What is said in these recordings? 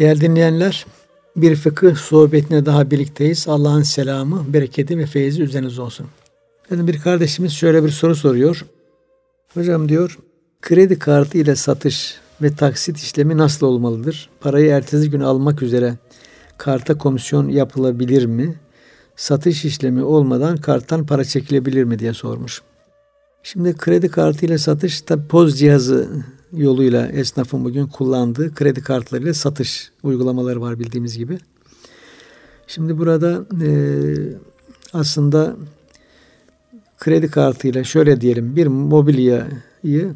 Değerli dinleyenler, bir fıkıh sohbetine daha birlikteyiz. Allah'ın selamı, bereketi ve feyzi üzerinize olsun. Yani bir kardeşimiz şöyle bir soru soruyor. Hocam diyor, kredi kartı ile satış ve taksit işlemi nasıl olmalıdır? Parayı ertesi gün almak üzere karta komisyon yapılabilir mi? Satış işlemi olmadan karttan para çekilebilir mi diye sormuş. Şimdi kredi kartı ile satış tabi poz cihazı yoluyla esnafın bugün kullandığı kredi kartlarıyla satış uygulamaları var bildiğimiz gibi. Şimdi burada e, aslında kredi kartıyla şöyle diyelim bir mobilyayı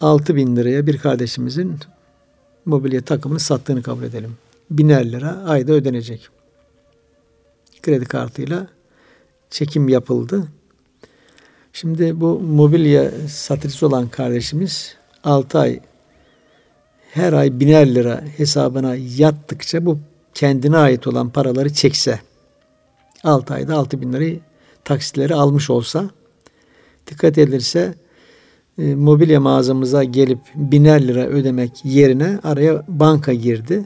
6 bin liraya bir kardeşimizin mobilya takımını sattığını kabul edelim. Biner lira ayda ödenecek. Kredi kartıyla çekim yapıldı. Şimdi bu mobilya satıcısı olan kardeşimiz 6 ay her ay biner lira hesabına yattıkça bu kendine ait olan paraları çekse 6 ayda 6 bin lirayı taksitleri almış olsa dikkat edilirse e, mobilya mağazamıza gelip biner lira ödemek yerine araya banka girdi.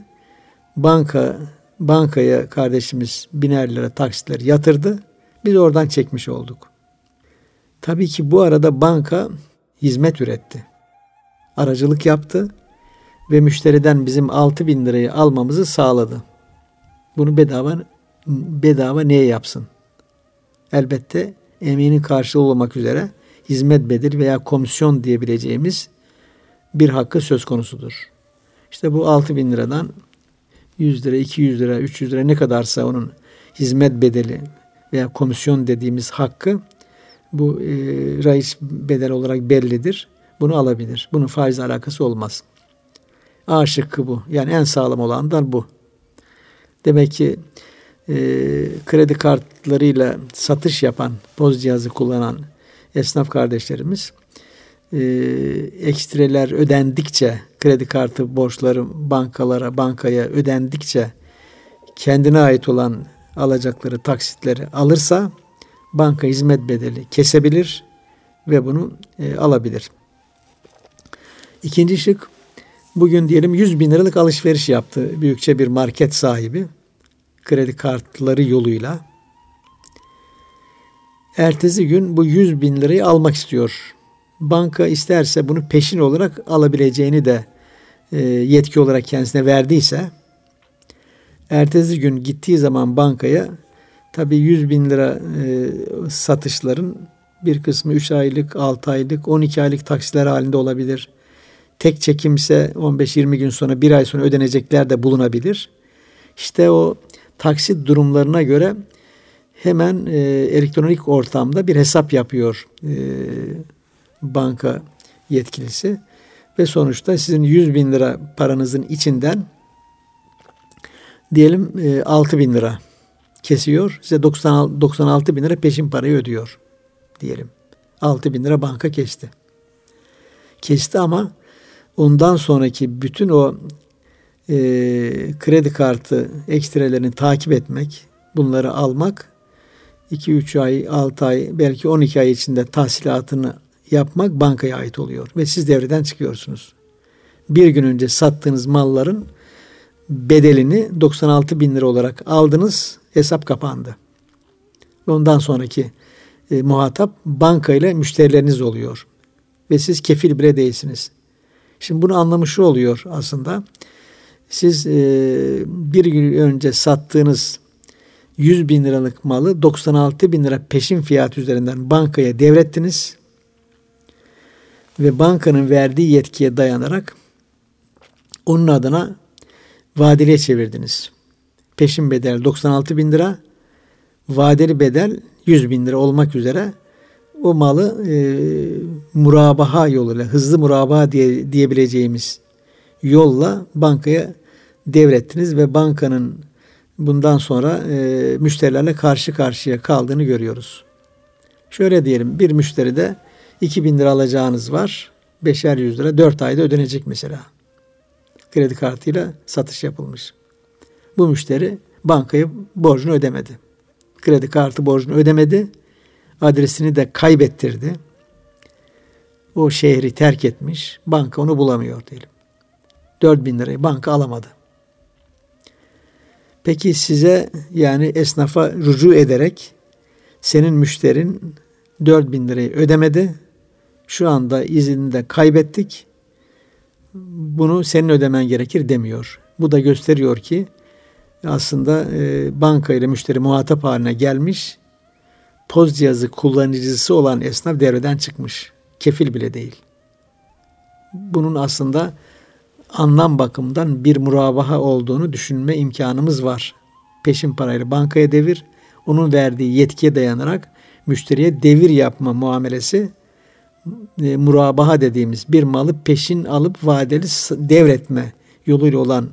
Banka bankaya kardeşimiz biner lira taksitleri yatırdı. Biz oradan çekmiş olduk. Tabii ki bu arada banka hizmet üretti. Aracılık yaptı ve müşteriden bizim 6 bin lirayı almamızı sağladı. Bunu bedava bedava neye yapsın? Elbette emeğinin karşılığı olmak üzere hizmet bedeli veya komisyon diyebileceğimiz bir hakkı söz konusudur. İşte bu 6 bin liradan 100 lira, 200 lira, 300 lira ne kadarsa onun hizmet bedeli veya komisyon dediğimiz hakkı bu e, raiz bedel olarak bellidir. Bunu alabilir. Bunun faiz alakası olmaz. A şıkkı bu. Yani en sağlam olandan bu. Demek ki e, kredi kartlarıyla satış yapan, poz cihazı kullanan esnaf kardeşlerimiz e, ekstreler ödendikçe kredi kartı borçları bankalara, bankaya ödendikçe kendine ait olan alacakları, taksitleri alırsa banka hizmet bedeli kesebilir ve bunu e, alabilir. İkinci şık bugün diyelim 100 bin liralık alışveriş yaptı büyükçe bir market sahibi kredi kartları yoluyla. Ertesi gün bu 100 bin lirayı almak istiyor. Banka isterse bunu peşin olarak alabileceğini de e, yetki olarak kendisine verdiyse ertesi gün gittiği zaman bankaya Tabi 100 bin lira e, satışların bir kısmı 3 aylık, 6 aylık, 12 aylık taksiler halinde olabilir. Tek çekimse 15-20 gün sonra, bir ay sonra ödenecekler de bulunabilir. İşte o taksit durumlarına göre hemen e, elektronik ortamda bir hesap yapıyor e, banka yetkilisi. Ve sonuçta sizin 100 bin lira paranızın içinden diyelim e, 6 bin lira kesiyor. Size 96, 96 bin lira peşin parayı ödüyor diyelim. 6 bin lira banka kesti. Kesti ama ondan sonraki bütün o e, kredi kartı ekstrelerini takip etmek, bunları almak 2-3 ay, 6 ay, belki 12 ay içinde tahsilatını yapmak bankaya ait oluyor. Ve siz devreden çıkıyorsunuz. Bir gün önce sattığınız malların bedelini 96 bin lira olarak aldınız hesap kapandı. Ondan sonraki e, muhatap banka ile müşterileriniz oluyor. Ve siz kefil bile değilsiniz. Şimdi bunu anlamış oluyor aslında. Siz e, bir gün önce sattığınız 100 bin liralık malı 96 bin lira peşin fiyat üzerinden bankaya devrettiniz. Ve bankanın verdiği yetkiye dayanarak onun adına vadeliye çevirdiniz peşin bedel 96 bin lira, vadeli bedel 100 bin lira olmak üzere o malı e, murabaha yoluyla, hızlı murabaha diye, diyebileceğimiz yolla bankaya devrettiniz ve bankanın bundan sonra e, müşterilerle karşı karşıya kaldığını görüyoruz. Şöyle diyelim bir müşteride 2000 lira alacağınız var. Beşer yüz lira 4 ayda ödenecek mesela. Kredi kartıyla satış yapılmış. Bu müşteri bankayı borcunu ödemedi. Kredi kartı borcunu ödemedi. Adresini de kaybettirdi. O şehri terk etmiş. Banka onu bulamıyor diyelim. 4 bin lirayı banka alamadı. Peki size yani esnafa rücu ederek senin müşterin 4 bin lirayı ödemedi. Şu anda iznini de kaybettik. Bunu senin ödemen gerekir demiyor. Bu da gösteriyor ki aslında e, banka ile müşteri muhatap haline gelmiş. Poz cihazı kullanıcısı olan esnaf devreden çıkmış. Kefil bile değil. Bunun aslında anlam bakımından bir murabaha olduğunu düşünme imkanımız var. Peşin parayla bankaya devir, onun verdiği yetkiye dayanarak müşteriye devir yapma muamelesi e, murabaha dediğimiz bir malı peşin alıp vadeli devretme yoluyla olan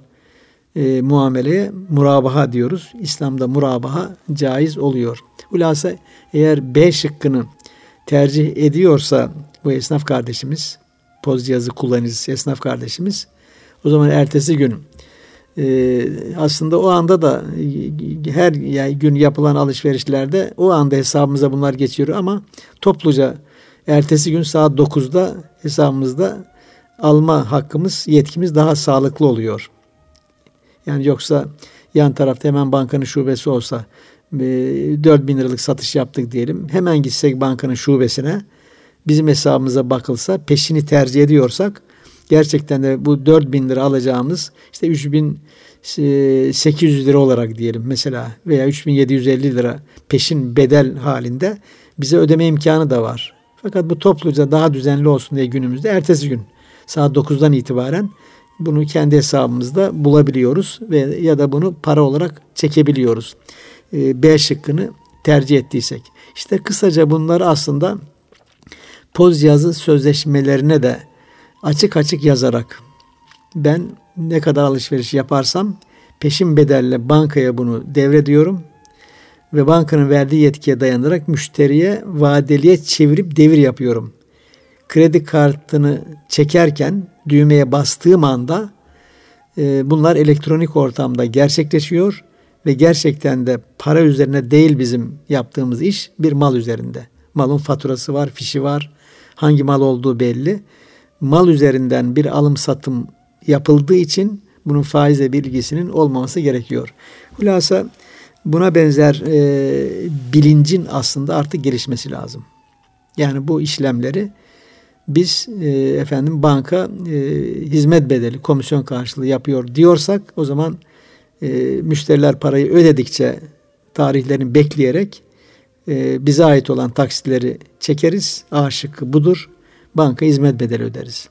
e, muameleye murabaha diyoruz. İslam'da murabaha caiz oluyor. Hulasa eğer B şıkkını tercih ediyorsa bu esnaf kardeşimiz, poz cihazı kullanıcısı esnaf kardeşimiz o zaman ertesi gün e, aslında o anda da her gün yapılan alışverişlerde o anda hesabımıza bunlar geçiyor ama topluca ertesi gün saat 9'da hesabımızda alma hakkımız, yetkimiz daha sağlıklı oluyor. Yani yoksa yan tarafta hemen bankanın şubesi olsa 4 bin liralık satış yaptık diyelim. Hemen gitsek bankanın şubesine bizim hesabımıza bakılsa peşini tercih ediyorsak gerçekten de bu 4 bin lira alacağımız işte 3800 lira olarak diyelim mesela veya 3750 lira peşin bedel halinde bize ödeme imkanı da var. Fakat bu topluca daha düzenli olsun diye günümüzde ertesi gün saat 9'dan itibaren bunu kendi hesabımızda bulabiliyoruz ve ya da bunu para olarak çekebiliyoruz. E, B şıkkını tercih ettiysek. İşte kısaca bunları aslında poz yazı sözleşmelerine de açık açık yazarak ben ne kadar alışveriş yaparsam peşin bedelle bankaya bunu devrediyorum ve bankanın verdiği yetkiye dayanarak müşteriye vadeliye çevirip devir yapıyorum. Kredi kartını çekerken düğmeye bastığım anda e, bunlar elektronik ortamda gerçekleşiyor ve gerçekten de para üzerine değil bizim yaptığımız iş bir mal üzerinde. Malın faturası var, fişi var, hangi mal olduğu belli. Mal üzerinden bir alım satım yapıldığı için bunun faize bilgisinin olmaması gerekiyor. Hulasa buna benzer e, bilincin aslında artık gelişmesi lazım. Yani bu işlemleri biz e, efendim banka e, hizmet bedeli komisyon karşılığı yapıyor diyorsak o zaman e, müşteriler parayı ödedikçe tarihlerini bekleyerek e, bize ait olan taksitleri çekeriz. A şıkkı budur. Banka hizmet bedeli öderiz.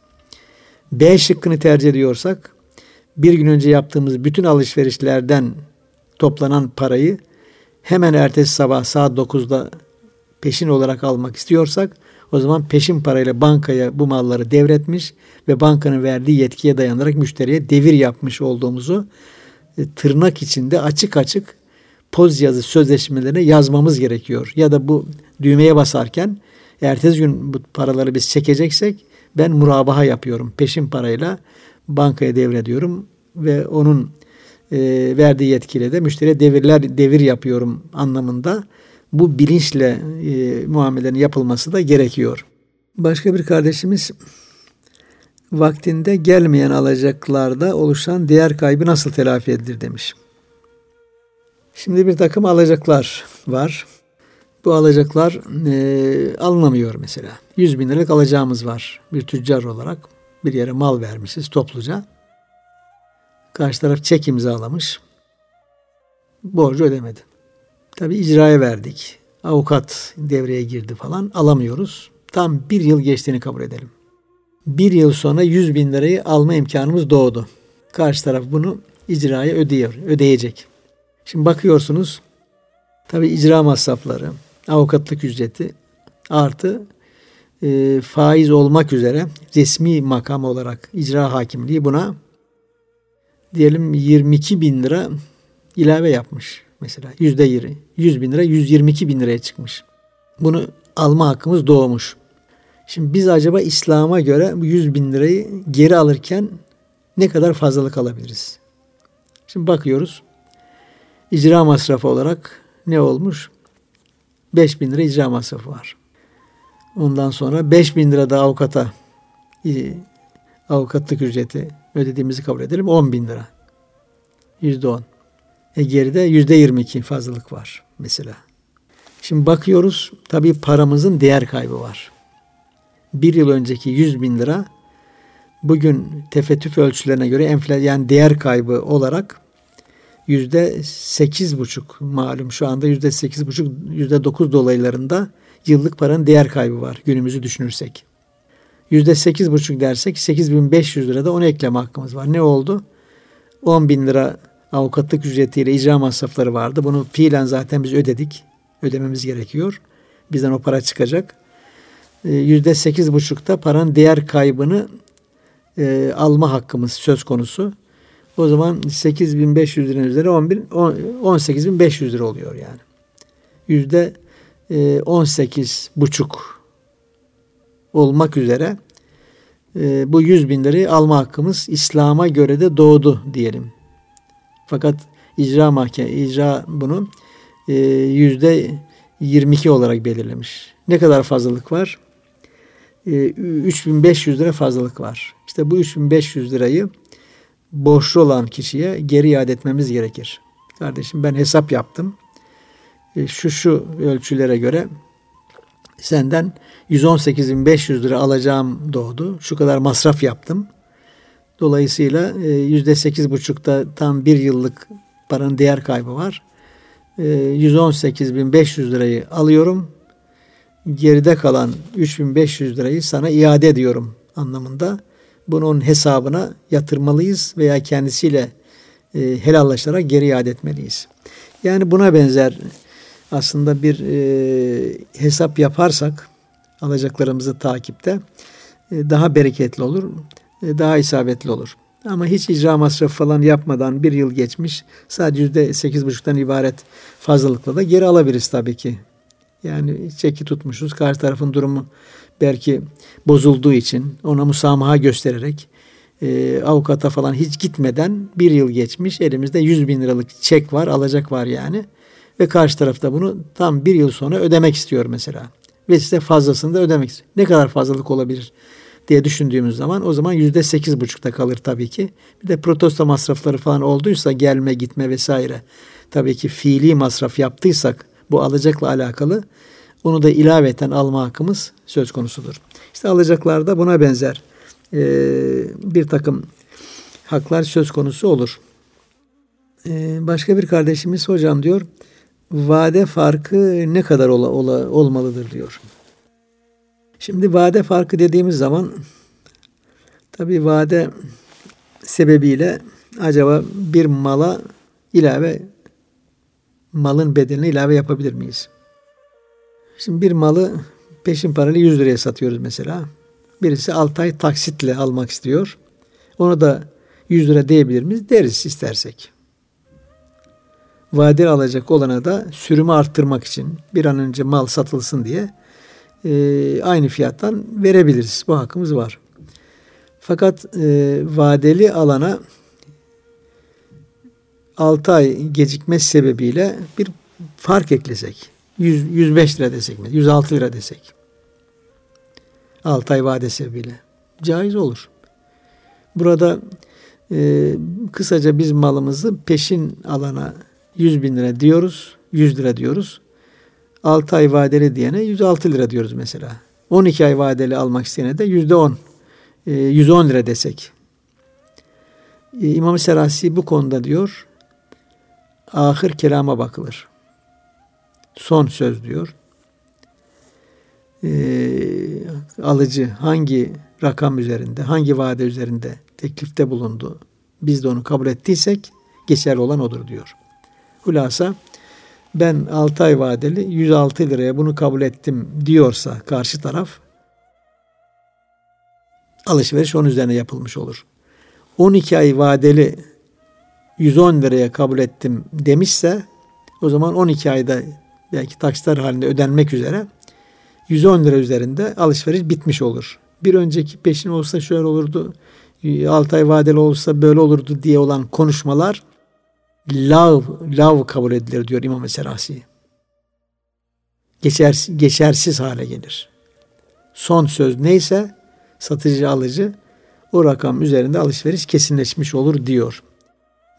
B şıkkını tercih ediyorsak bir gün önce yaptığımız bütün alışverişlerden toplanan parayı hemen ertesi sabah saat 9'da peşin olarak almak istiyorsak o zaman peşin parayla bankaya bu malları devretmiş ve bankanın verdiği yetkiye dayanarak müşteriye devir yapmış olduğumuzu e, tırnak içinde açık açık poz yazı sözleşmelerine yazmamız gerekiyor. Ya da bu düğmeye basarken ertesi gün bu paraları biz çekeceksek ben murabaha yapıyorum. Peşin parayla bankaya devrediyorum ve onun e, verdiği yetkiyle de müşteriye devirler devir yapıyorum anlamında bu bilinçle e, muamelenin yapılması da gerekiyor. Başka bir kardeşimiz vaktinde gelmeyen alacaklarda oluşan değer kaybı nasıl telafi edilir demiş. Şimdi bir takım alacaklar var. Bu alacaklar e, alınamıyor mesela. 100 bin liralık alacağımız var bir tüccar olarak. Bir yere mal vermişiz topluca. Karşı taraf çek imzalamış. Borcu ödemedi. Tabi icraya verdik. Avukat devreye girdi falan. Alamıyoruz. Tam bir yıl geçtiğini kabul edelim. Bir yıl sonra 100 bin lirayı alma imkanımız doğdu. Karşı taraf bunu icraya ödüyor, ödeyecek. Şimdi bakıyorsunuz tabi icra masrafları, avukatlık ücreti artı e, faiz olmak üzere resmi makam olarak icra hakimliği buna diyelim 22 bin lira ilave yapmış mesela yüzde yirmi. 100 bin lira 122 bin liraya çıkmış. Bunu alma hakkımız doğmuş. Şimdi biz acaba İslam'a göre bu 100 bin lirayı geri alırken ne kadar fazlalık alabiliriz? Şimdi bakıyoruz. İcra masrafı olarak ne olmuş? 5 bin lira icra masrafı var. Ondan sonra 5 bin lira da avukata avukatlık ücreti ödediğimizi kabul edelim 10 bin lira. Yüzde on. E geride yüzde yirmi iki fazlalık var mesela. Şimdi bakıyoruz tabii paramızın değer kaybı var. Bir yıl önceki 100 bin lira bugün tefettüf ölçülerine göre enflasyon yani değer kaybı olarak yüzde sekiz buçuk malum şu anda yüzde sekiz buçuk yüzde dokuz dolaylarında yıllık paranın değer kaybı var günümüzü düşünürsek. Yüzde sekiz buçuk dersek sekiz bin beş yüz lirada onu ekleme hakkımız var. Ne oldu? On bin lira avukatlık ücretiyle icra masrafları vardı. Bunu fiilen zaten biz ödedik. Ödememiz gerekiyor. Bizden o para çıkacak. Ee, yüzde sekiz buçukta paranın değer kaybını e, alma hakkımız söz konusu. O zaman 8500 lira üzeri 10 bin, 18500 lira oluyor yani. Yüzde 18 e, buçuk olmak üzere e, bu 100 bin lirayı alma hakkımız İslam'a göre de doğdu diyelim. Fakat icra mahkeme, icra bunu e, yüzde 22 olarak belirlemiş. Ne kadar fazlalık var? 3500 lira fazlalık var. İşte bu 3500 lirayı borçlu olan kişiye geri iade etmemiz gerekir. Kardeşim ben hesap yaptım. E, şu şu ölçülere göre senden 118.500 lira alacağım doğdu. Şu kadar masraf yaptım. Dolayısıyla e, yüzde sekiz buçukta tam bir yıllık paranın değer kaybı var. 118.500 e, lirayı alıyorum. Geride kalan 3.500 lirayı sana iade ediyorum anlamında bunun hesabına yatırmalıyız veya kendisiyle e, helallaşarak geri iade etmeliyiz. Yani buna benzer aslında bir hesap yaparsak alacaklarımızı takipte daha bereketli olur, daha isabetli olur. Ama hiç icra masrafı falan yapmadan bir yıl geçmiş sadece yüzde sekiz buçuktan ibaret fazlalıkla da geri alabiliriz tabii ki. Yani çeki tutmuşuz. Karşı tarafın durumu belki bozulduğu için ona musamaha göstererek e, avukata falan hiç gitmeden bir yıl geçmiş elimizde 100 bin liralık çek var alacak var yani ve karşı tarafta bunu tam bir yıl sonra ödemek istiyor mesela ve size fazlasını da ödemek istiyor. Ne kadar fazlalık olabilir diye düşündüğümüz zaman o zaman yüzde sekiz buçukta kalır tabii ki. Bir de protesto masrafları falan olduysa gelme gitme vesaire tabii ki fiili masraf yaptıysak bu alacakla alakalı onu da ilaveten alma hakkımız söz konusudur. İşte alacaklarda buna benzer e, bir takım haklar söz konusu olur. E, başka bir kardeşimiz hocam diyor vade farkı ne kadar ola, ola, olmalıdır diyor. Şimdi vade farkı dediğimiz zaman tabi vade sebebiyle acaba bir mala ilave malın bedelini ilave yapabilir miyiz? Şimdi bir malı peşin parayla 100 liraya satıyoruz mesela. Birisi 6 ay taksitle almak istiyor. Onu da 100 lira diyebilir miyiz? Deriz istersek. Vadeli alacak olana da sürümü arttırmak için bir an önce mal satılsın diye e, aynı fiyattan verebiliriz. Bu hakkımız var. Fakat e, vadeli alana 6 ay gecikme sebebiyle bir fark eklesek 100, 105 lira desek mi? 106 lira desek. 6 ay vadesi bile. Caiz olur. Burada e, kısaca biz malımızı peşin alana 100 bin lira diyoruz. 100 lira diyoruz. 6 ay vadeli diyene 106 lira diyoruz mesela. 12 ay vadeli almak isteyene de %10. E, 110 lira desek. E, İmam-ı Serasi bu konuda diyor ahir kelama bakılır son söz diyor. Ee, alıcı hangi rakam üzerinde, hangi vade üzerinde teklifte bulundu, biz de onu kabul ettiysek geçerli olan odur diyor. Hulasa ben 6 ay vadeli 106 liraya bunu kabul ettim diyorsa karşı taraf alışveriş onun üzerine yapılmış olur. 12 ay vadeli 110 liraya kabul ettim demişse o zaman 12 ayda belki taksitler halinde ödenmek üzere 110 lira üzerinde alışveriş bitmiş olur. Bir önceki peşin olsa şöyle olurdu, 6 ay vadeli olsa böyle olurdu diye olan konuşmalar lav, lav kabul edilir diyor İmam Serasi. Geçersiz hale gelir. Son söz neyse satıcı alıcı o rakam üzerinde alışveriş kesinleşmiş olur diyor.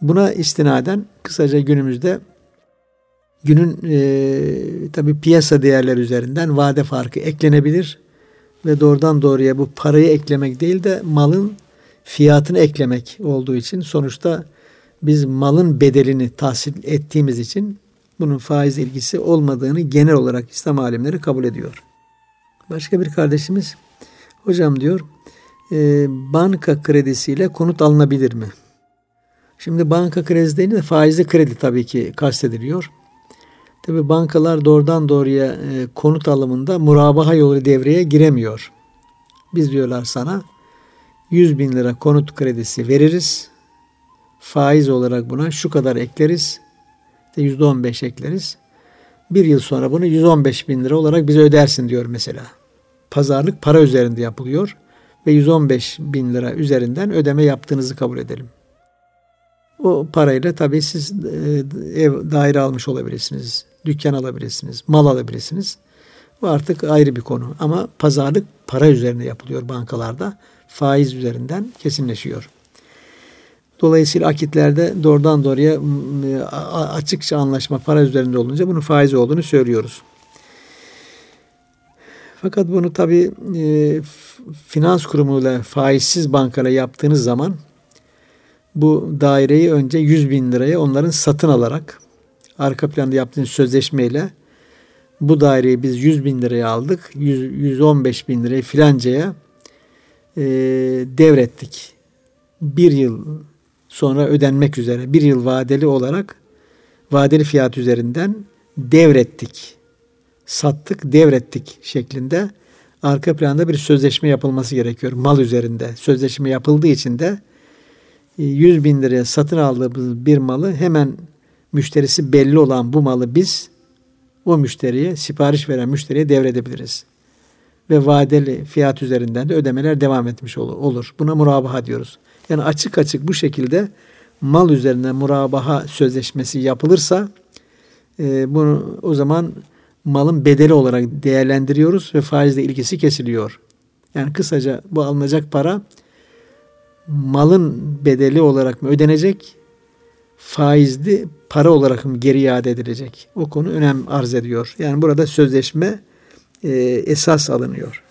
Buna istinaden kısaca günümüzde günün e, tabi piyasa değerleri üzerinden vade farkı eklenebilir ve doğrudan doğruya bu parayı eklemek değil de malın fiyatını eklemek olduğu için sonuçta biz malın bedelini tahsil ettiğimiz için bunun faiz ilgisi olmadığını genel olarak İslam alimleri kabul ediyor. Başka bir kardeşimiz hocam diyor e, banka kredisiyle konut alınabilir mi? Şimdi banka kredisi deyince faizli kredi tabii ki kastediliyor. Tabii bankalar doğrudan doğruya e, konut alımında murabaha yolu devreye giremiyor. Biz diyorlar sana 100 bin lira konut kredisi veririz. Faiz olarak buna şu kadar ekleriz. İşte %15 ekleriz. Bir yıl sonra bunu 115 bin lira olarak bize ödersin diyor mesela. Pazarlık para üzerinde yapılıyor ve 115 bin lira üzerinden ödeme yaptığınızı kabul edelim. O parayla tabii siz e, ev daire almış olabilirsiniz, dükkan alabilirsiniz, mal alabilirsiniz. Bu artık ayrı bir konu. Ama pazarlık para üzerine yapılıyor bankalarda. Faiz üzerinden kesinleşiyor. Dolayısıyla akitlerde doğrudan doğruya açıkça anlaşma para üzerinde olunca bunun faiz olduğunu söylüyoruz. Fakat bunu tabi e, finans kurumuyla faizsiz bankayla yaptığınız zaman bu daireyi önce 100 bin liraya onların satın alarak arka planda yaptığınız sözleşmeyle bu daireyi biz 100 bin liraya aldık. 100, 115 bin liraya filancaya e, devrettik. Bir yıl sonra ödenmek üzere bir yıl vadeli olarak vadeli fiyat üzerinden devrettik. Sattık, devrettik şeklinde arka planda bir sözleşme yapılması gerekiyor mal üzerinde. Sözleşme yapıldığı için de 100 e, bin liraya satın aldığımız bir malı hemen müşterisi belli olan bu malı biz o müşteriye, sipariş veren müşteriye devredebiliriz. Ve vadeli fiyat üzerinden de ödemeler devam etmiş olur. Buna murabaha diyoruz. Yani açık açık bu şekilde mal üzerine murabaha sözleşmesi yapılırsa e, bunu o zaman malın bedeli olarak değerlendiriyoruz ve faizle ilgisi kesiliyor. Yani kısaca bu alınacak para malın bedeli olarak mı ödenecek, faizli para olarak mı geri iade edilecek? O konu önem arz ediyor. Yani burada sözleşme e, esas alınıyor.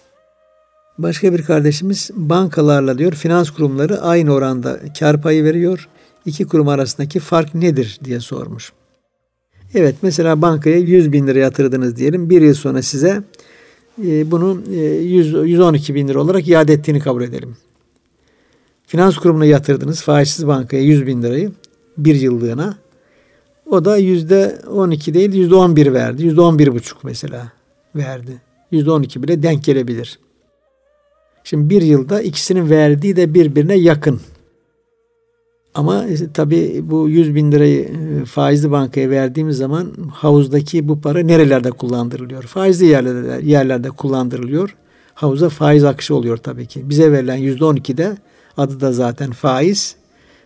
Başka bir kardeşimiz bankalarla diyor finans kurumları aynı oranda kar payı veriyor. İki kurum arasındaki fark nedir diye sormuş. Evet mesela bankaya 100 bin lira yatırdınız diyelim. Bir yıl sonra size e, bunu e, 100, 112 bin lira olarak iade ettiğini kabul edelim. Finans kurumuna yatırdınız faizsiz bankaya 100 bin lirayı bir yıllığına. O da yüzde 12 değil yüzde 11 verdi. Yüzde 11 buçuk mesela verdi. Yüzde 12 bile denk gelebilir. Şimdi bir yılda ikisinin verdiği de birbirine yakın. Ama e, tabii bu 100 bin lirayı e, faizli bankaya verdiğimiz zaman havuzdaki bu para nerelerde kullandırılıyor? Faizli yerlerde, yerlerde kullandırılıyor. Havuza faiz akışı oluyor tabii ki. Bize verilen yüzde 12'de adı da zaten faiz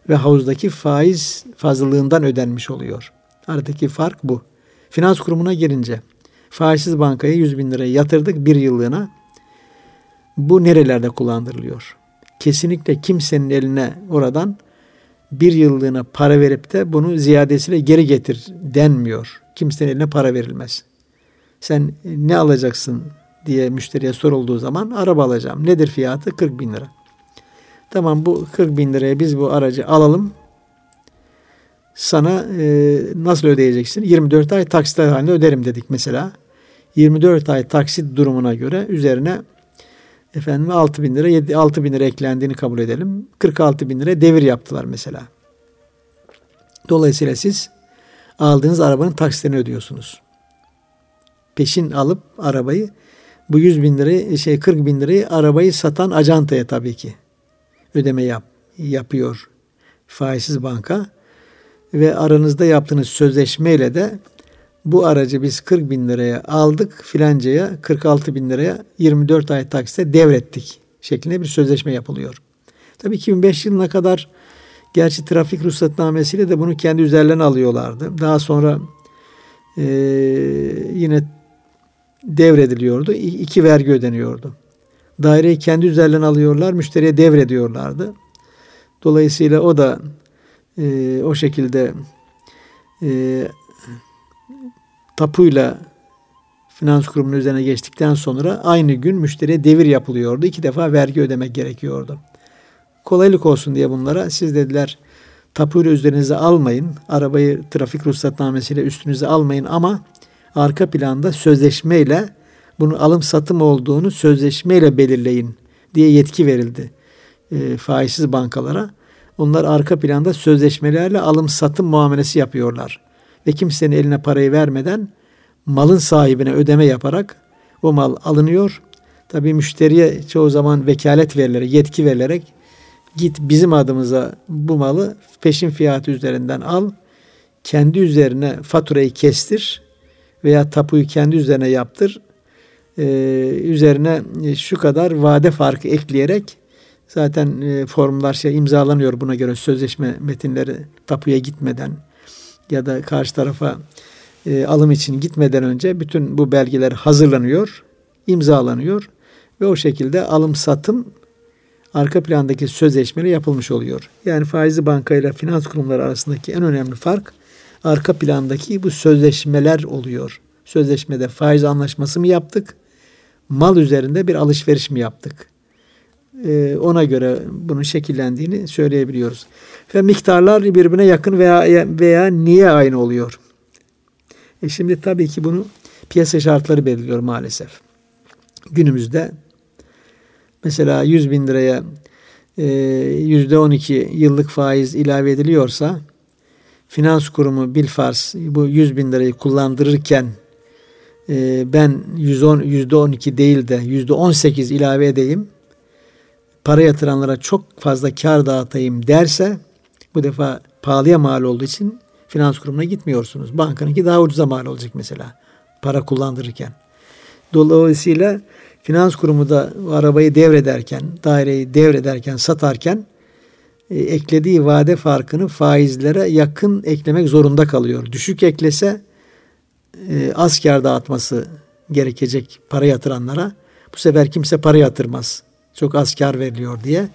ve havuzdaki faiz fazlalığından ödenmiş oluyor. Aradaki fark bu. Finans kurumuna gelince faizsiz bankaya 100 bin lirayı yatırdık bir yıllığına. Bu nerelerde kullandırılıyor? Kesinlikle kimsenin eline oradan bir yıllığına para verip de bunu ziyadesiyle geri getir denmiyor. Kimsenin eline para verilmez. Sen ne alacaksın diye müşteriye sorulduğu zaman araba alacağım. Nedir fiyatı? 40 bin lira. Tamam bu 40 bin liraya biz bu aracı alalım. Sana e, nasıl ödeyeceksin? 24 ay taksitler halinde öderim dedik mesela. 24 ay taksit durumuna göre üzerine efendim 6 bin lira 7, 6 bin lira eklendiğini kabul edelim. 46 bin lira devir yaptılar mesela. Dolayısıyla siz aldığınız arabanın taksitlerini ödüyorsunuz. Peşin alıp arabayı bu 100 bin lirayı şey 40 bin lirayı arabayı satan acantaya tabii ki ödeme yap, yapıyor faizsiz banka ve aranızda yaptığınız sözleşmeyle de bu aracı biz 40 bin liraya aldık filancaya 46 bin liraya 24 ay taksite devrettik şeklinde bir sözleşme yapılıyor. Tabii 2005 yılına kadar gerçi trafik ruhsatnamesiyle de bunu kendi üzerlerine alıyorlardı. Daha sonra e, yine devrediliyordu. İki vergi ödeniyordu. Daireyi kendi üzerinden alıyorlar, müşteriye devrediyorlardı. Dolayısıyla o da e, o şekilde e, tapuyla finans kurumunun üzerine geçtikten sonra aynı gün müşteriye devir yapılıyordu. İki defa vergi ödemek gerekiyordu. Kolaylık olsun diye bunlara siz dediler tapuyla üzerinize almayın. Arabayı trafik ruhsatnamesiyle üstünüze almayın ama arka planda sözleşmeyle bunun alım satım olduğunu sözleşmeyle belirleyin diye yetki verildi e, faizsiz bankalara. Onlar arka planda sözleşmelerle alım satım muamelesi yapıyorlar. Ve kimsenin eline parayı vermeden malın sahibine ödeme yaparak o mal alınıyor. Tabi müşteriye çoğu zaman vekalet verilerek, yetki verilerek git bizim adımıza bu malı peşin fiyatı üzerinden al. Kendi üzerine faturayı kestir veya tapuyu kendi üzerine yaptır. Ee, üzerine şu kadar vade farkı ekleyerek zaten e, formlar şey imzalanıyor buna göre sözleşme metinleri tapuya gitmeden ya da karşı tarafa e, alım için gitmeden önce bütün bu belgeler hazırlanıyor, imzalanıyor ve o şekilde alım satım arka plandaki sözleşmeyle yapılmış oluyor. Yani faizli bankayla finans kurumları arasındaki en önemli fark arka plandaki bu sözleşmeler oluyor. Sözleşmede faiz anlaşması mı yaptık? Mal üzerinde bir alışveriş mi yaptık? Ee, ona göre bunun şekillendiğini söyleyebiliyoruz. Ve miktarlar birbirine yakın veya veya niye aynı oluyor? E şimdi tabii ki bunu piyasa şartları belirliyor maalesef. Günümüzde mesela 100 bin liraya e, yüzde 12 yıllık faiz ilave ediliyorsa finans kurumu bilfars bu 100 bin lirayı kullandırırken e, ben 110 yüzde 12 değil de yüzde 18 ilave edeyim para yatıranlara çok fazla kar dağıtayım derse bu defa pahalıya mal olduğu için finans kurumuna gitmiyorsunuz. Bankanınki daha ucuza mal olacak mesela para kullandırırken. Dolayısıyla finans kurumu da arabayı devrederken, daireyi devrederken, satarken e, eklediği vade farkını faizlere yakın eklemek zorunda kalıyor. Düşük eklese e, az kar dağıtması gerekecek para yatıranlara. Bu sefer kimse para yatırmaz. Çok az kar veriliyor diye.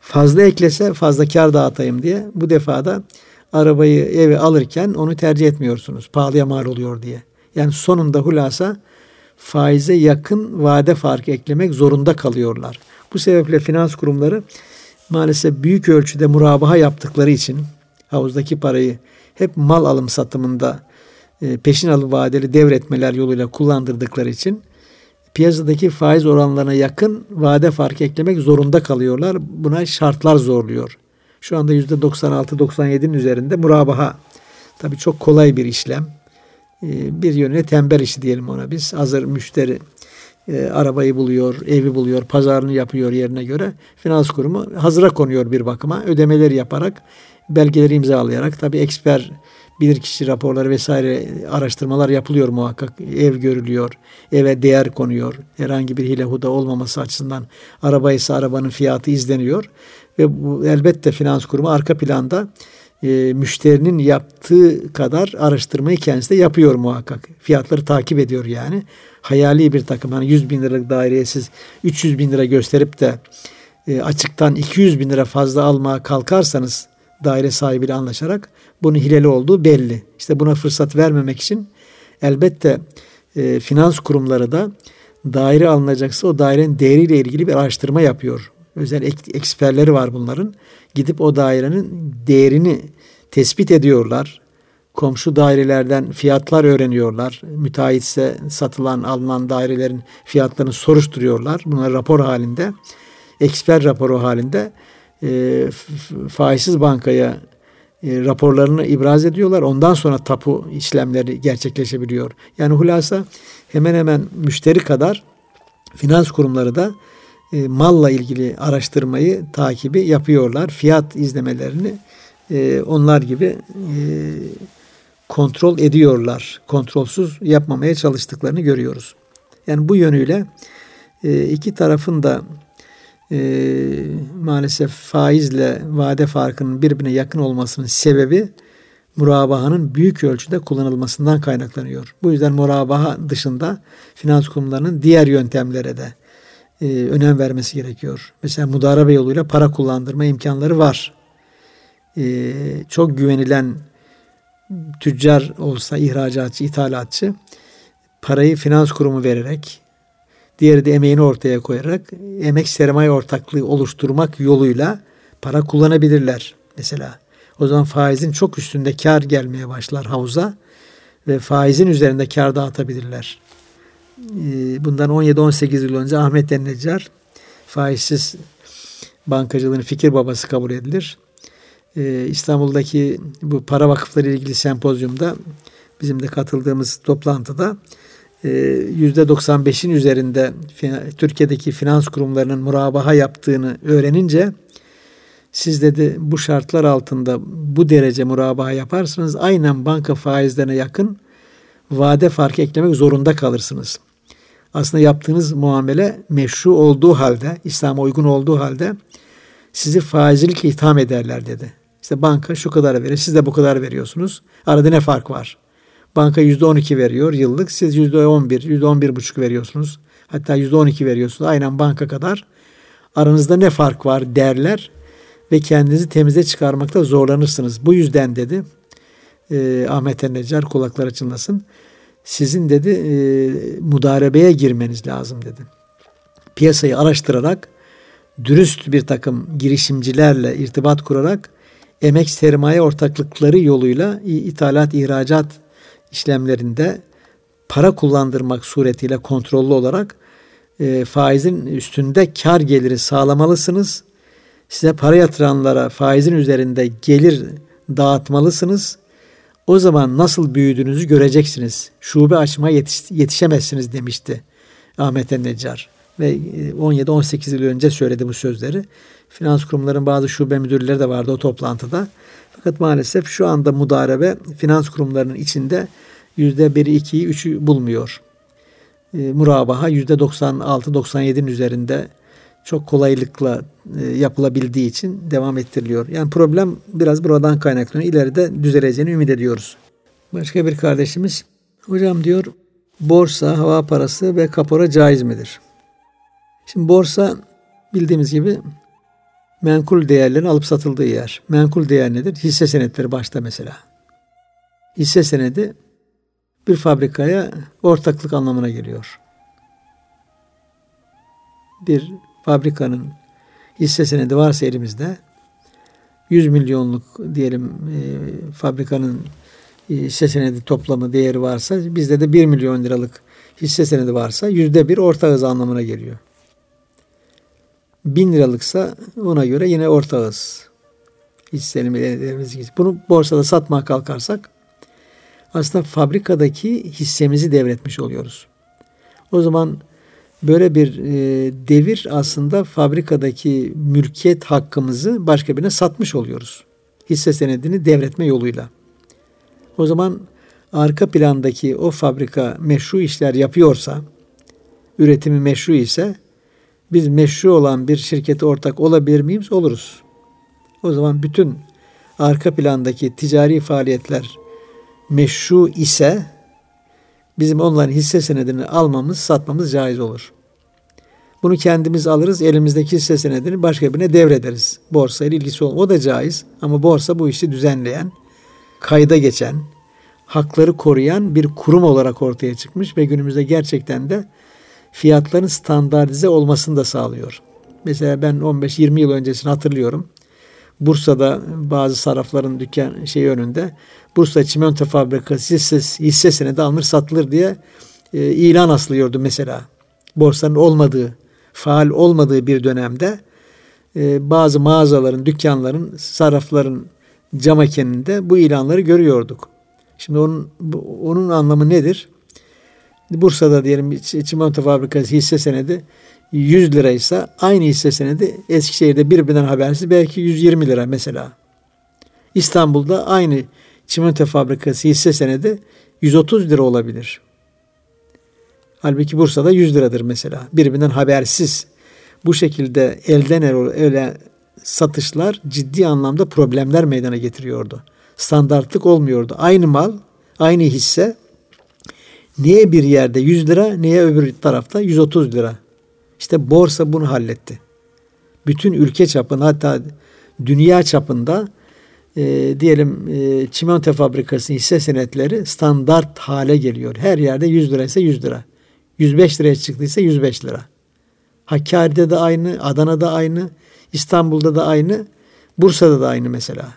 Fazla eklese fazla kar dağıtayım diye. Bu defada arabayı eve alırken onu tercih etmiyorsunuz. Pahalıya mal oluyor diye. Yani sonunda hulasa faize yakın vade farkı eklemek zorunda kalıyorlar. Bu sebeple finans kurumları maalesef büyük ölçüde murabaha yaptıkları için havuzdaki parayı hep mal alım satımında e, peşin alım vadeli devretmeler yoluyla kullandırdıkları için piyasadaki faiz oranlarına yakın vade farkı eklemek zorunda kalıyorlar. Buna şartlar zorluyor. Şu anda %96-97'nin üzerinde murabaha. Tabii çok kolay bir işlem. Ee, bir yönüne tembel işi diyelim ona biz. Hazır müşteri e, arabayı buluyor, evi buluyor, pazarını yapıyor yerine göre. Finans kurumu hazıra konuyor bir bakıma. Ödemeleri yaparak, belgeleri imzalayarak tabii eksper bilirkişi raporları vesaire araştırmalar yapılıyor muhakkak. Ev görülüyor, eve değer konuyor. Herhangi bir hile huda olmaması açısından araba ise arabanın fiyatı izleniyor. Ve bu elbette finans kurumu arka planda e, müşterinin yaptığı kadar araştırmayı kendisi de yapıyor muhakkak. Fiyatları takip ediyor yani. Hayali bir takım hani 100 bin liralık daireye siz 300 bin lira gösterip de e, açıktan 200 bin lira fazla almaya kalkarsanız daire sahibiyle anlaşarak bunun hileli olduğu belli. İşte buna fırsat vermemek için elbette e, finans kurumları da daire alınacaksa o dairenin değeriyle ilgili bir araştırma yapıyor. Özel eksperleri var bunların. Gidip o dairenin değerini tespit ediyorlar. Komşu dairelerden fiyatlar öğreniyorlar. Müteahhitse satılan, alınan dairelerin fiyatlarını soruşturuyorlar. Bunlar rapor halinde, eksper raporu halinde e, faizsiz bankaya e, raporlarını ibraz ediyorlar. Ondan sonra tapu işlemleri gerçekleşebiliyor. Yani hulasa hemen hemen müşteri kadar finans kurumları da e, malla ilgili araştırmayı, takibi yapıyorlar. Fiyat izlemelerini e, onlar gibi e, kontrol ediyorlar. Kontrolsüz yapmamaya çalıştıklarını görüyoruz. Yani bu yönüyle e, iki tarafın da e, maalesef faizle vade farkının birbirine yakın olmasının sebebi murabahanın büyük ölçüde kullanılmasından kaynaklanıyor. Bu yüzden murabaha dışında finans kurumlarının diğer yöntemlere de e, önem vermesi gerekiyor. Mesela mudarebe yoluyla para kullandırma imkanları var. E, çok güvenilen tüccar olsa ihracatçı, ithalatçı parayı finans kurumu vererek diğeri de emeğini ortaya koyarak emek sermaye ortaklığı oluşturmak yoluyla para kullanabilirler mesela. O zaman faizin çok üstünde kar gelmeye başlar havuza ve faizin üzerinde kar dağıtabilirler. Ee, bundan 17-18 yıl önce Ahmet Dennecar faizsiz bankacılığın fikir babası kabul edilir. Ee, İstanbul'daki bu para vakıfları ilgili sempozyumda bizim de katıldığımız toplantıda %95'in e, üzerinde Türkiye'deki finans kurumlarının murabaha yaptığını öğrenince siz dedi bu şartlar altında bu derece murabaha yaparsanız aynen banka faizlerine yakın vade farkı eklemek zorunda kalırsınız. Aslında yaptığınız muamele meşru olduğu halde, İslam'a uygun olduğu halde sizi faizcilikle itham ederler dedi. İşte banka şu kadar verir, siz de bu kadar veriyorsunuz. Arada ne fark var? Banka yüzde on iki veriyor yıllık, siz yüzde on bir, yüzde on bir buçuk veriyorsunuz. Hatta yüzde on iki veriyorsunuz. Aynen banka kadar. Aranızda ne fark var derler ve kendinizi temize çıkarmakta zorlanırsınız. Bu yüzden dedi e, Ahmet Ennecar kulaklar açılmasın. Sizin dedi e, mudarebeye girmeniz lazım dedi. Piyasayı araştırarak dürüst bir takım girişimcilerle irtibat kurarak emek sermaye ortaklıkları yoluyla ithalat ihracat işlemlerinde para kullandırmak suretiyle kontrollü olarak e, faizin üstünde kar geliri sağlamalısınız size para yatıranlara faizin üzerinde gelir dağıtmalısınız. O zaman nasıl büyüdüğünüzü göreceksiniz. Şube açmaya yetiş, yetişemezsiniz demişti Ahmet Neccar. Ve 17-18 e, yıl önce söyledi bu sözleri. Finans kurumların bazı şube müdürleri de vardı o toplantıda. Fakat maalesef şu anda mudarebe finans kurumlarının içinde yüzde biri, ikiyi, üçü bulmuyor. E, murabaha yüzde 96-97'nin üzerinde çok kolaylıkla e, yapılabildiği için devam ettiriliyor. Yani problem biraz buradan kaynaklanıyor. İleride düzeleceğini ümit ediyoruz. Başka bir kardeşimiz hocam diyor borsa, hava parası ve kapora caiz midir? Şimdi borsa bildiğimiz gibi menkul değerlerin alıp satıldığı yer. Menkul değer nedir? Hisse senetleri başta mesela. Hisse senedi bir fabrikaya ortaklık anlamına geliyor. Bir fabrikanın hisse senedi varsa elimizde 100 milyonluk diyelim e, fabrikanın e, hisse senedi toplamı değeri varsa bizde de 1 milyon liralık hisse senedi varsa yüzde bir ortağız anlamına geliyor. Bin liralıksa ona göre yine ortağız. Hisselerimiz gibi. Bunu borsada satmaya kalkarsak aslında fabrikadaki hissemizi devretmiş oluyoruz. O zaman böyle bir e, devir aslında fabrikadaki mülkiyet hakkımızı başka birine satmış oluyoruz. Hisse senedini devretme yoluyla. O zaman arka plandaki o fabrika meşru işler yapıyorsa, üretimi meşru ise biz meşru olan bir şirkete ortak olabilir miyiz? Oluruz. O zaman bütün arka plandaki ticari faaliyetler meşru ise bizim onların hisse senedini almamız, satmamız caiz olur. Bunu kendimiz alırız, elimizdeki hisse senedini başka birine devrederiz. Borsa ile ilgisi olmaz. O da caiz ama borsa bu işi düzenleyen, kayda geçen, hakları koruyan bir kurum olarak ortaya çıkmış ve günümüzde gerçekten de fiyatların standartize olmasını da sağlıyor. Mesela ben 15-20 yıl öncesini hatırlıyorum. Bursa'da bazı sarafların dükkan şey önünde Bursa Çimento Fabrikası hisse, hisse senedi alınır satılır diye e, ilan asılıyordu mesela. Borsanın olmadığı, faal olmadığı bir dönemde e, bazı mağazaların, dükkanların, sarafların cam ekeninde bu ilanları görüyorduk. Şimdi onun onun anlamı nedir? Bursa'da diyelim çimento fabrikası hisse senedi 100 liraysa aynı hisse senedi Eskişehir'de birbirinden habersiz belki 120 lira mesela. İstanbul'da aynı çimento fabrikası hisse senedi 130 lira olabilir. Halbuki Bursa'da 100 liradır mesela. Birbirinden habersiz. Bu şekilde elden ele satışlar ciddi anlamda problemler meydana getiriyordu. Standartlık olmuyordu. Aynı mal, aynı hisse niye bir yerde 100 lira, niye öbür tarafta 130 lira İşte borsa bunu halletti. Bütün ülke çapında hatta dünya çapında e, diyelim e, çimento fabrikası hisse senetleri standart hale geliyor. Her yerde 100 lira ise 100 lira. 105 liraya çıktıysa 105 lira. Hakkari'de de aynı, Adana'da aynı, İstanbul'da da aynı, Bursa'da da aynı mesela.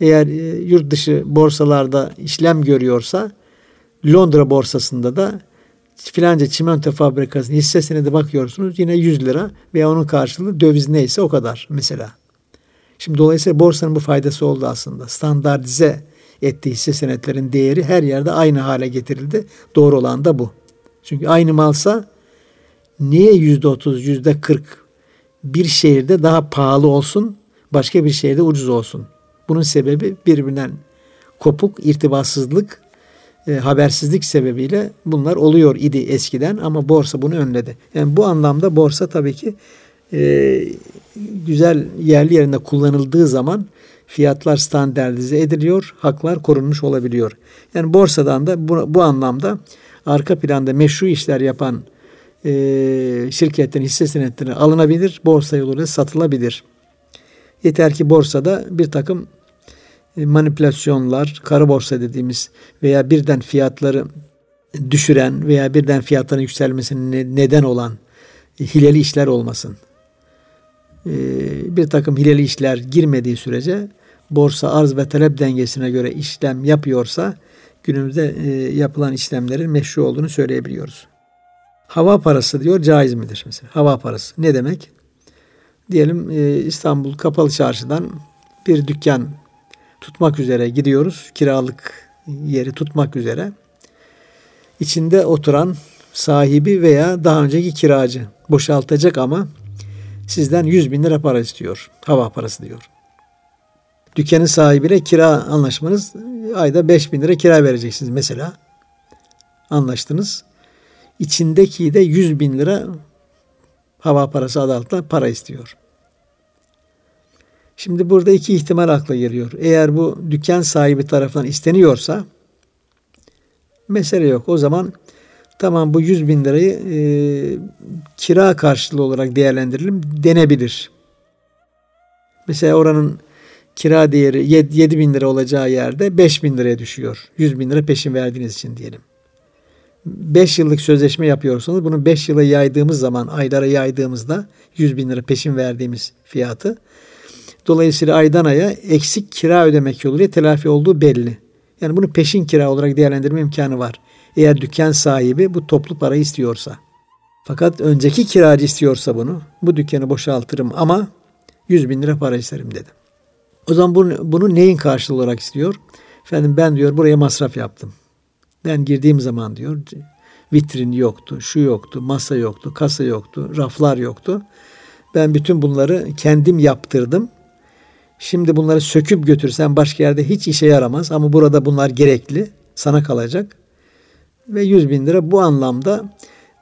Eğer e, yurt dışı borsalarda işlem görüyorsa Londra borsasında da filanca çimento fabrikasının hissesine de bakıyorsunuz yine 100 lira veya onun karşılığı döviz neyse o kadar mesela. Şimdi dolayısıyla borsanın bu faydası oldu aslında. Standartize ettiği hisse senetlerin değeri her yerde aynı hale getirildi. Doğru olan da bu. Çünkü aynı malsa niye yüzde otuz, yüzde kırk bir şehirde daha pahalı olsun, başka bir şehirde ucuz olsun? Bunun sebebi birbirinden kopuk, irtibatsızlık, e, habersizlik sebebiyle bunlar oluyor idi eskiden ama borsa bunu önledi. Yani bu anlamda borsa tabii ki e, güzel yerli yerinde kullanıldığı zaman fiyatlar standartize ediliyor, haklar korunmuş olabiliyor. Yani borsadan da bu, bu anlamda arka planda meşru işler yapan e, şirketlerin hisse senetleri alınabilir, borsa yoluyla satılabilir. Yeter ki borsada bir takım manipülasyonlar, kara borsa dediğimiz veya birden fiyatları düşüren veya birden fiyatların yükselmesine neden olan hileli işler olmasın. E, bir takım hileli işler girmediği sürece borsa arz ve talep dengesine göre işlem yapıyorsa günümüzde e, yapılan işlemlerin meşru olduğunu söyleyebiliyoruz. Hava parası diyor caiz midir mesela? Hava parası ne demek? Diyelim İstanbul Kapalı Çarşı'dan bir dükkan tutmak üzere gidiyoruz. Kiralık yeri tutmak üzere. İçinde oturan sahibi veya daha önceki kiracı boşaltacak ama sizden 100 bin lira para istiyor. Hava parası diyor. Dükkanın sahibiyle kira anlaşmanız ayda 5 bin lira kira vereceksiniz mesela. Anlaştınız. İçindeki de 100 bin lira hava parası adı para istiyor. Şimdi burada iki ihtimal akla geliyor. Eğer bu dükkan sahibi tarafından isteniyorsa mesele yok. O zaman tamam bu 100 bin lirayı e, kira karşılığı olarak değerlendirelim denebilir. Mesela oranın kira değeri 7 bin lira olacağı yerde 5 bin liraya düşüyor. 100 bin lira peşin verdiğiniz için diyelim. 5 yıllık sözleşme yapıyorsanız bunu 5 yıla yaydığımız zaman aylara yaydığımızda 100 bin lira peşin verdiğimiz fiyatı Dolayısıyla aydan aya eksik kira ödemek yoluyla telafi olduğu belli. Yani bunu peşin kira olarak değerlendirme imkanı var. Eğer dükkan sahibi bu toplu parayı istiyorsa. Fakat önceki kiracı istiyorsa bunu, bu dükkanı boşaltırım ama 100 bin lira para isterim dedi. O zaman bunu, bunu neyin karşılığı olarak istiyor? Efendim ben diyor buraya masraf yaptım. Ben girdiğim zaman diyor vitrin yoktu, şu yoktu, masa yoktu, kasa yoktu, raflar yoktu. Ben bütün bunları kendim yaptırdım. Şimdi bunları söküp götürsen başka yerde hiç işe yaramaz ama burada bunlar gerekli. Sana kalacak. Ve 100 bin lira bu anlamda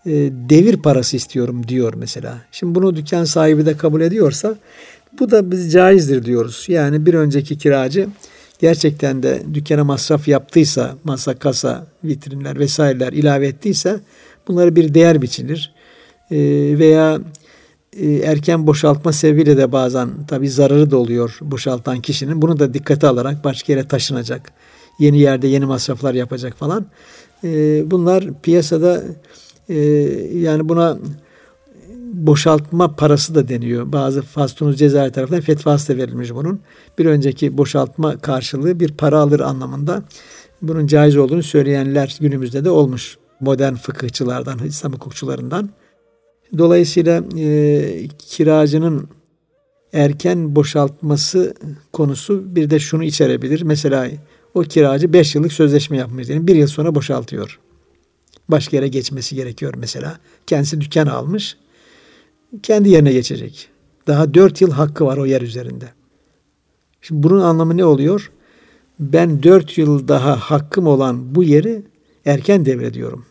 e, devir parası istiyorum diyor mesela. Şimdi bunu dükkan sahibi de kabul ediyorsa bu da biz caizdir diyoruz. Yani bir önceki kiracı gerçekten de dükkana masraf yaptıysa, masa, kasa, vitrinler vesaireler ilave ettiyse bunları bir değer biçilir. E, veya erken boşaltma sebebiyle de bazen tabi zararı da oluyor boşaltan kişinin. Bunu da dikkate alarak başka yere taşınacak. Yeni yerde yeni masraflar yapacak falan. E, bunlar piyasada e, yani buna boşaltma parası da deniyor. Bazı Fastunuz Cezayir tarafından fetvası da verilmiş bunun. Bir önceki boşaltma karşılığı bir para alır anlamında bunun caiz olduğunu söyleyenler günümüzde de olmuş. Modern fıkıhçılardan, İslam hukukçularından. Dolayısıyla e, kiracının erken boşaltması konusu bir de şunu içerebilir. Mesela o kiracı 5 yıllık sözleşme yapmış. Yani bir yıl sonra boşaltıyor. Başka yere geçmesi gerekiyor mesela. Kendisi dükkan almış. Kendi yerine geçecek. Daha 4 yıl hakkı var o yer üzerinde. Şimdi bunun anlamı ne oluyor? Ben 4 yıl daha hakkım olan bu yeri erken devrediyorum.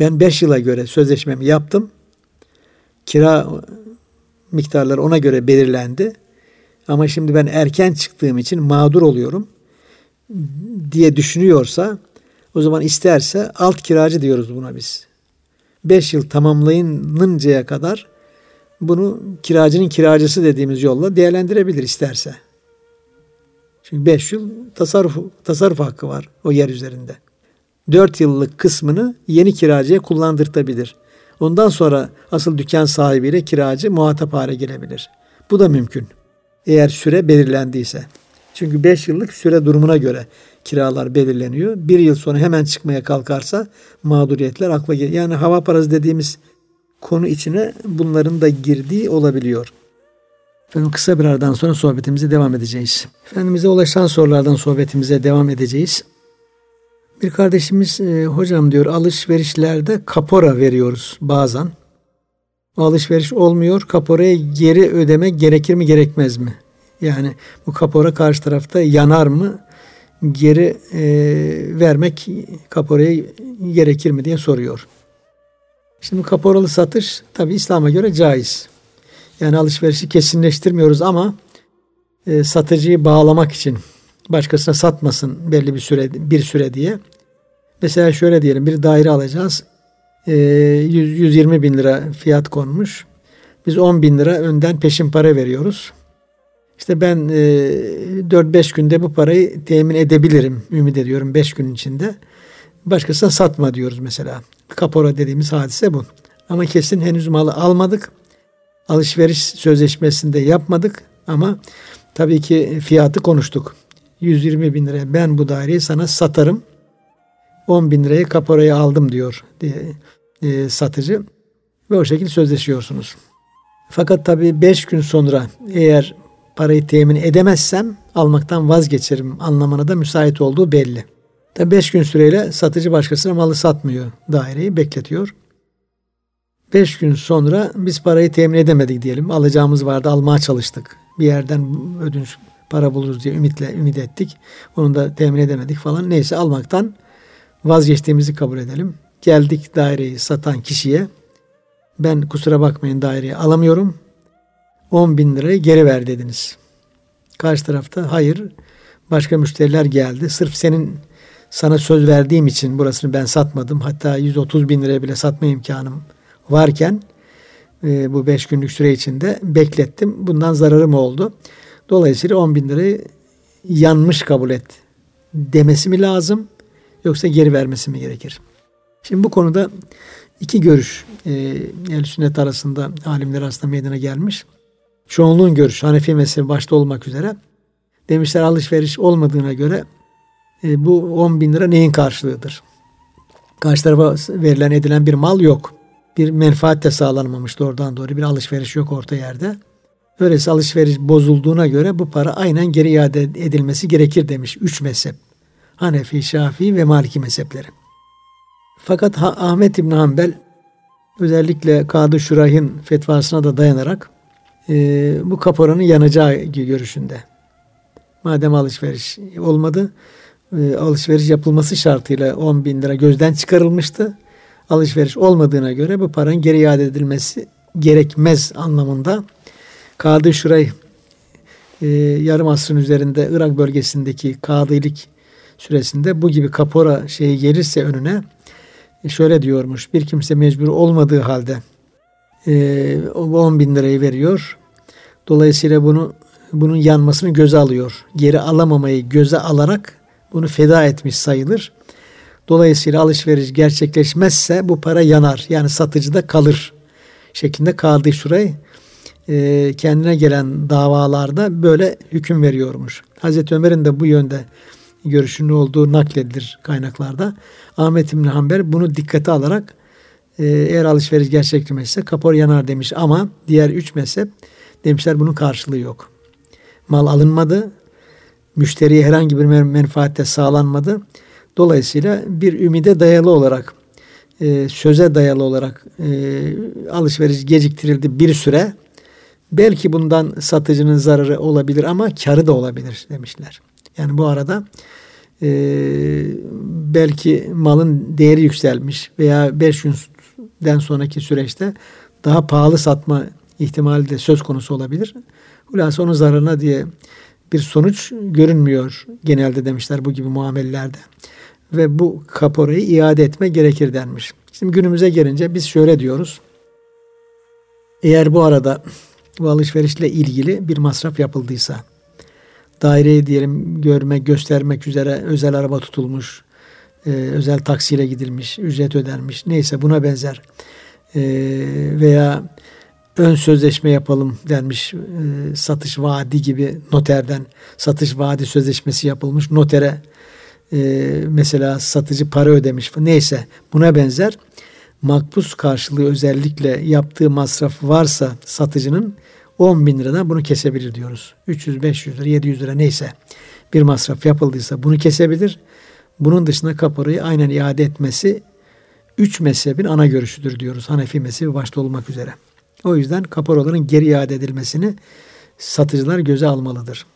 Ben 5 yıla göre sözleşmemi yaptım kira miktarları ona göre belirlendi. Ama şimdi ben erken çıktığım için mağdur oluyorum diye düşünüyorsa o zaman isterse alt kiracı diyoruz buna biz. 5 yıl tamamlayınıncaya kadar bunu kiracının kiracısı dediğimiz yolla değerlendirebilir isterse. Çünkü 5 yıl tasarruf, tasarruf hakkı var o yer üzerinde. 4 yıllık kısmını yeni kiracıya kullandırtabilir. Ondan sonra asıl dükkan sahibiyle kiracı muhatap hale gelebilir. Bu da mümkün. Eğer süre belirlendiyse. Çünkü 5 yıllık süre durumuna göre kiralar belirleniyor. Bir yıl sonra hemen çıkmaya kalkarsa mağduriyetler akla gelir. Yani hava parası dediğimiz konu içine bunların da girdiği olabiliyor. Efendim kısa bir aradan sonra sohbetimize devam edeceğiz. Efendimiz'e ulaşan sorulardan sohbetimize devam edeceğiz. Bir kardeşimiz e, hocam diyor alışverişlerde kapora veriyoruz bazen. O alışveriş olmuyor. Kaporaya geri ödeme gerekir mi gerekmez mi? Yani bu kapora karşı tarafta yanar mı? Geri e, vermek kaporaya gerekir mi diye soruyor. Şimdi kaporalı satış tabi İslam'a göre caiz. Yani alışverişi kesinleştirmiyoruz ama e, satıcıyı bağlamak için başkasına satmasın belli bir süre bir süre diye. Mesela şöyle diyelim bir daire alacağız. E, 100, 120 bin lira fiyat konmuş. Biz 10 bin lira önden peşin para veriyoruz. İşte ben e, 4-5 günde bu parayı temin edebilirim. Ümit ediyorum 5 gün içinde. Başkasına satma diyoruz mesela. Kapora dediğimiz hadise bu. Ama kesin henüz malı almadık. Alışveriş sözleşmesinde yapmadık. Ama tabii ki fiyatı konuştuk. 120 bin liraya ben bu daireyi sana satarım. 10 bin liraya kaporayı aldım diyor diye, e, satıcı. Ve o şekilde sözleşiyorsunuz. Fakat tabii 5 gün sonra eğer parayı temin edemezsem almaktan vazgeçerim anlamına da müsait olduğu belli. Tabi 5 gün süreyle satıcı başkasına malı satmıyor. Daireyi bekletiyor. 5 gün sonra biz parayı temin edemedik diyelim. Alacağımız vardı almaya çalıştık. Bir yerden ödünç para buluruz diye ümitle ümit ettik. Onu da temin edemedik falan. Neyse almaktan vazgeçtiğimizi kabul edelim. Geldik daireyi satan kişiye. Ben kusura bakmayın daireyi alamıyorum. 10 bin lirayı geri ver dediniz. Karşı tarafta hayır başka müşteriler geldi. Sırf senin sana söz verdiğim için burasını ben satmadım. Hatta 130 bin liraya bile satma imkanım varken e, bu 5 günlük süre içinde beklettim. Bundan zararım oldu. Dolayısıyla 10 bin lirayı yanmış kabul et demesi mi lazım yoksa geri vermesi mi gerekir? Şimdi bu konuda iki görüş e, el sünnet arasında alimler arasında meydana gelmiş. Çoğunluğun görüşü Hanefi mezhebi başta olmak üzere demişler alışveriş olmadığına göre e, bu 10 bin lira neyin karşılığıdır? Karşı tarafa verilen edilen bir mal yok. Bir menfaat de sağlanmamış doğrudan doğru bir alışveriş yok orta yerde. Öyleyse alışveriş bozulduğuna göre bu para aynen geri iade edilmesi gerekir demiş üç mezhep. Hanefi, Şafii ve Maliki mezhepleri. Fakat Ahmet İbn Hanbel özellikle Kadı Şurah'ın fetvasına da dayanarak e, bu kaporanın yanacağı görüşünde. Madem alışveriş olmadı, e, alışveriş yapılması şartıyla 10 bin lira gözden çıkarılmıştı. Alışveriş olmadığına göre bu paranın geri iade edilmesi gerekmez anlamında Kadı Şuray e, yarım asrın üzerinde Irak bölgesindeki kadilik süresinde bu gibi kapora şeyi gelirse önüne e, şöyle diyormuş bir kimse mecbur olmadığı halde e, 10 bin lirayı veriyor. Dolayısıyla bunu bunun yanmasını göze alıyor. Geri alamamayı göze alarak bunu feda etmiş sayılır. Dolayısıyla alışveriş gerçekleşmezse bu para yanar. Yani satıcıda kalır şeklinde kaldı şurayı e, kendine gelen davalarda böyle hüküm veriyormuş. Hazreti Ömer'in de bu yönde görüşünün olduğu nakledilir kaynaklarda. Ahmet İbni Hanbel bunu dikkate alarak e, eğer alışveriş gerçekleşmezse kapor yanar demiş ama diğer üç mezhep demişler bunun karşılığı yok. Mal alınmadı, müşteriye herhangi bir menfaatte sağlanmadı. Dolayısıyla bir ümide dayalı olarak, e, söze dayalı olarak e, alışveriş geciktirildi bir süre. Belki bundan satıcının zararı olabilir ama karı da olabilir demişler. Yani bu arada e, belki malın değeri yükselmiş veya 5 günden sonraki süreçte daha pahalı satma ihtimali de söz konusu olabilir. Hulasa onun zararına diye bir sonuç görünmüyor genelde demişler bu gibi muamelelerde. Ve bu kaporayı iade etme gerekir denmiş. Şimdi günümüze gelince biz şöyle diyoruz. Eğer bu arada bu alışverişle ilgili bir masraf yapıldıysa, daireyi diyelim görmek, göstermek üzere özel araba tutulmuş, e, özel taksiyle gidilmiş, ücret ödenmiş, neyse buna benzer e, veya ön sözleşme yapalım denmiş, e, satış vaadi gibi noterden satış vaadi sözleşmesi yapılmış, notere e, mesela satıcı para ödemiş, neyse buna benzer makbuz karşılığı özellikle yaptığı masraf varsa satıcının 10 bin liradan bunu kesebilir diyoruz. 300, 500 lira, 700 lira neyse bir masraf yapıldıysa bunu kesebilir. Bunun dışında kaparayı aynen iade etmesi üç mezhebin ana görüşüdür diyoruz. Hanefi mezhebi başta olmak üzere. O yüzden kaparoların geri iade edilmesini satıcılar göze almalıdır.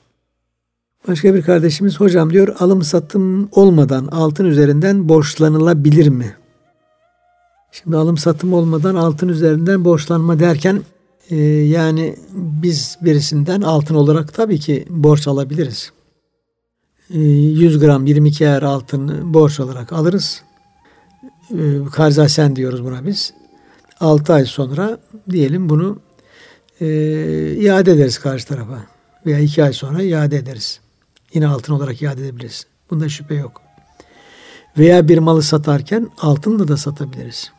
Başka bir kardeşimiz hocam diyor alım satım olmadan altın üzerinden borçlanılabilir mi? Şimdi alım satım olmadan altın üzerinden borçlanma derken e, yani biz birisinden altın olarak tabii ki borç alabiliriz. 100 ee, gram 22 ayar altın borç olarak alırız. E, sen diyoruz buna biz. 6 ay sonra diyelim bunu e, iade ederiz karşı tarafa. Veya 2 ay sonra iade ederiz. Yine altın olarak iade edebiliriz. Bunda şüphe yok. Veya bir malı satarken altınla da satabiliriz.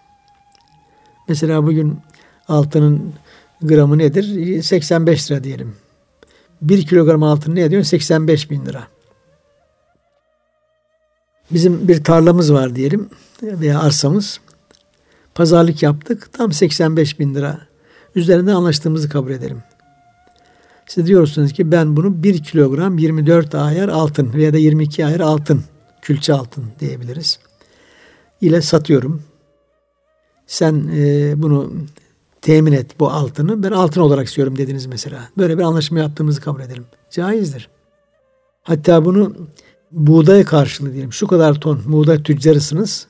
Mesela bugün altının gramı nedir? 85 lira diyelim. 1 kilogram altın ne ediyor? 85 bin lira. Bizim bir tarlamız var diyelim veya arsamız. Pazarlık yaptık. Tam 85 bin lira. Üzerinde anlaştığımızı kabul edelim. Siz diyorsunuz ki ben bunu 1 kilogram 24 ayar altın veya da 22 ayar altın, külçe altın diyebiliriz. ile satıyorum. Sen e, bunu temin et bu altını. Ben altın olarak istiyorum dediniz mesela. Böyle bir anlaşma yaptığımızı kabul edelim. Caizdir. Hatta bunu buğday karşılığı diyelim. Şu kadar ton buğday tüccarısınız.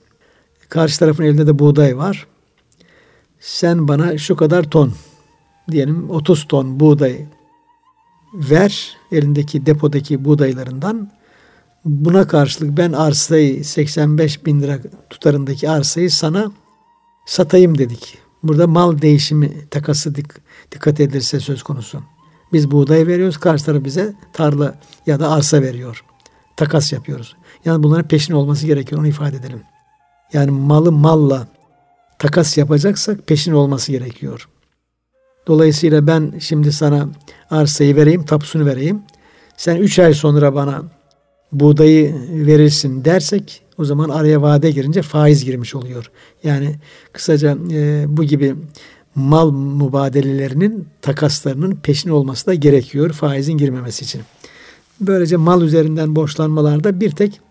Karşı tarafın elinde de buğday var. Sen bana şu kadar ton diyelim 30 ton buğday ver elindeki depodaki buğdaylarından. Buna karşılık ben arsayı 85 bin lira tutarındaki arsayı sana satayım dedik. Burada mal değişimi takası dikkat edilirse söz konusu. Biz buğday veriyoruz, karşı taraf bize tarla ya da arsa veriyor takas yapıyoruz. Yani bunların peşin olması gerekiyor. Onu ifade edelim. Yani malı malla takas yapacaksak peşin olması gerekiyor. Dolayısıyla ben şimdi sana arsayı vereyim, tapusunu vereyim. Sen üç ay sonra bana buğdayı verirsin dersek o zaman araya vade girince faiz girmiş oluyor. Yani kısaca e, bu gibi mal mübadelelerinin takaslarının peşin olması da gerekiyor faizin girmemesi için. Böylece mal üzerinden borçlanmalarda bir tek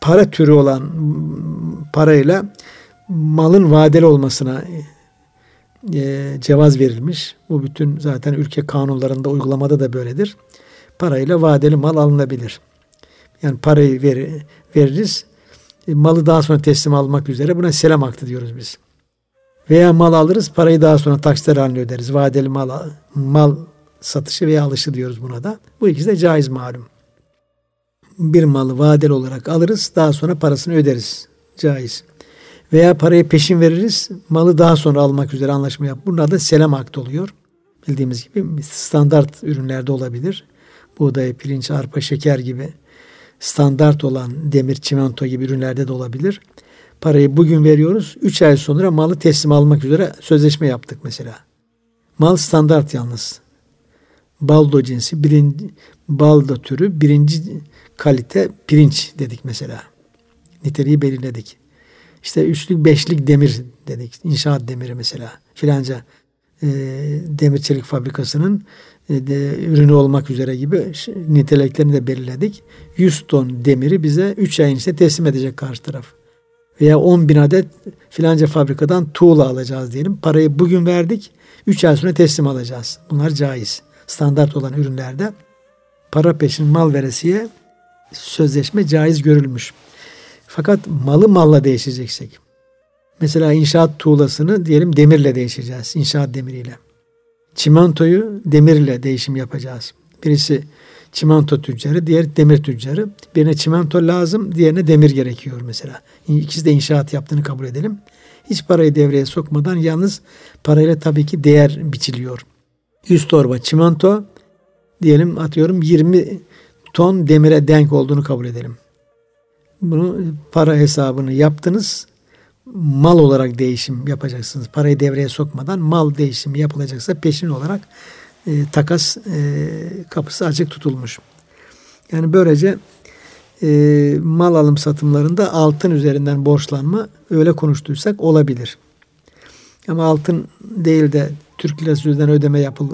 para türü olan parayla malın vadeli olmasına e, cevaz verilmiş. Bu bütün zaten ülke kanunlarında uygulamada da böyledir. Parayla vadeli mal alınabilir. Yani parayı ver, veririz. E, malı daha sonra teslim almak üzere buna selam akti diyoruz biz. Veya mal alırız parayı daha sonra taksitler haline öderiz. Vadeli mal, mal satışı veya alışı diyoruz buna da. Bu ikisi de caiz malum. Bir malı vadeli olarak alırız, daha sonra parasını öderiz. Caiz. Veya parayı peşin veririz, malı daha sonra almak üzere anlaşma yap. Bunlar da selam akti oluyor. Bildiğimiz gibi standart ürünlerde olabilir. Buğday, pirinç, arpa, şeker gibi standart olan demir, çimento gibi ürünlerde de olabilir. Parayı bugün veriyoruz. 3 ay sonra malı teslim almak üzere sözleşme yaptık mesela. Mal standart yalnız baldo cinsi birinci baldo türü birinci kalite pirinç dedik mesela. Niteliği belirledik. İşte üçlük beşlik demir dedik. İnşaat demiri mesela. Filanca e, demir çelik fabrikasının de, ürünü olmak üzere gibi niteliklerini de belirledik. 100 ton demiri bize 3 ayın içinde teslim edecek karşı taraf. Veya 10 bin adet filanca fabrikadan tuğla alacağız diyelim. Parayı bugün verdik. 3 ay sonra teslim alacağız. Bunlar caiz standart olan ürünlerde para peşin mal veresiye sözleşme caiz görülmüş. Fakat malı malla değişeceksek mesela inşaat tuğlasını diyelim demirle değişeceğiz. İnşaat demiriyle. Çimentoyu demirle değişim yapacağız. Birisi çimento tüccarı, diğer demir tüccarı. Birine çimento lazım, diğerine demir gerekiyor mesela. İkisi de inşaat yaptığını kabul edelim. Hiç parayı devreye sokmadan yalnız parayla tabii ki değer biçiliyor. 100 torba çimento diyelim atıyorum 20 ton demire denk olduğunu kabul edelim. Bunu para hesabını yaptınız. Mal olarak değişim yapacaksınız. Parayı devreye sokmadan mal değişimi yapılacaksa peşin olarak e, takas e, kapısı açık tutulmuş. Yani böylece e, mal alım satımlarında altın üzerinden borçlanma öyle konuştuysak olabilir. Ama altın değil de Türk lirası üzerinden ödeme yapıl,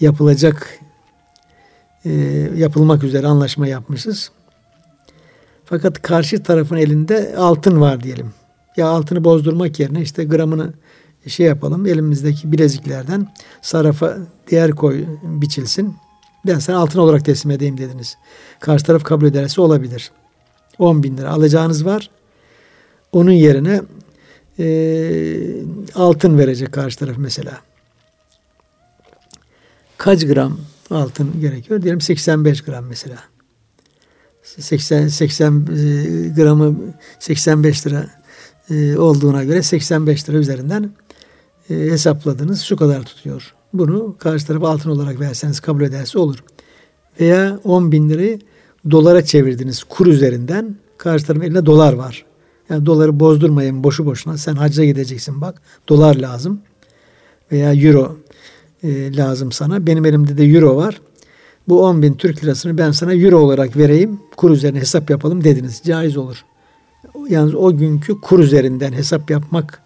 yapılacak e, yapılmak üzere anlaşma yapmışız. Fakat karşı tarafın elinde altın var diyelim. Ya altını bozdurmak yerine işte gramını şey yapalım elimizdeki bileziklerden sarrafa değer koy biçilsin. Ben sana altın olarak teslim edeyim dediniz. Karşı taraf kabul ederse olabilir. 10 bin lira alacağınız var. Onun yerine e, altın verecek karşı taraf mesela. Kaç gram altın gerekiyor? Diyelim 85 gram mesela. 80, 80 e, gramı 85 lira e, olduğuna göre 85 lira üzerinden e, hesapladınız. Şu kadar tutuyor. Bunu karşı tarafa altın olarak verseniz kabul ederse olur. Veya 10 bin lirayı dolara çevirdiniz kur üzerinden. Karşı tarafın elinde dolar var. Yani doları bozdurmayın boşu boşuna. Sen hacca gideceksin bak. Dolar lazım. Veya euro e, lazım sana. Benim elimde de euro var. Bu 10 bin Türk lirasını ben sana euro olarak vereyim. Kur üzerine hesap yapalım dediniz. Caiz olur. Yalnız o günkü kur üzerinden hesap yapmak,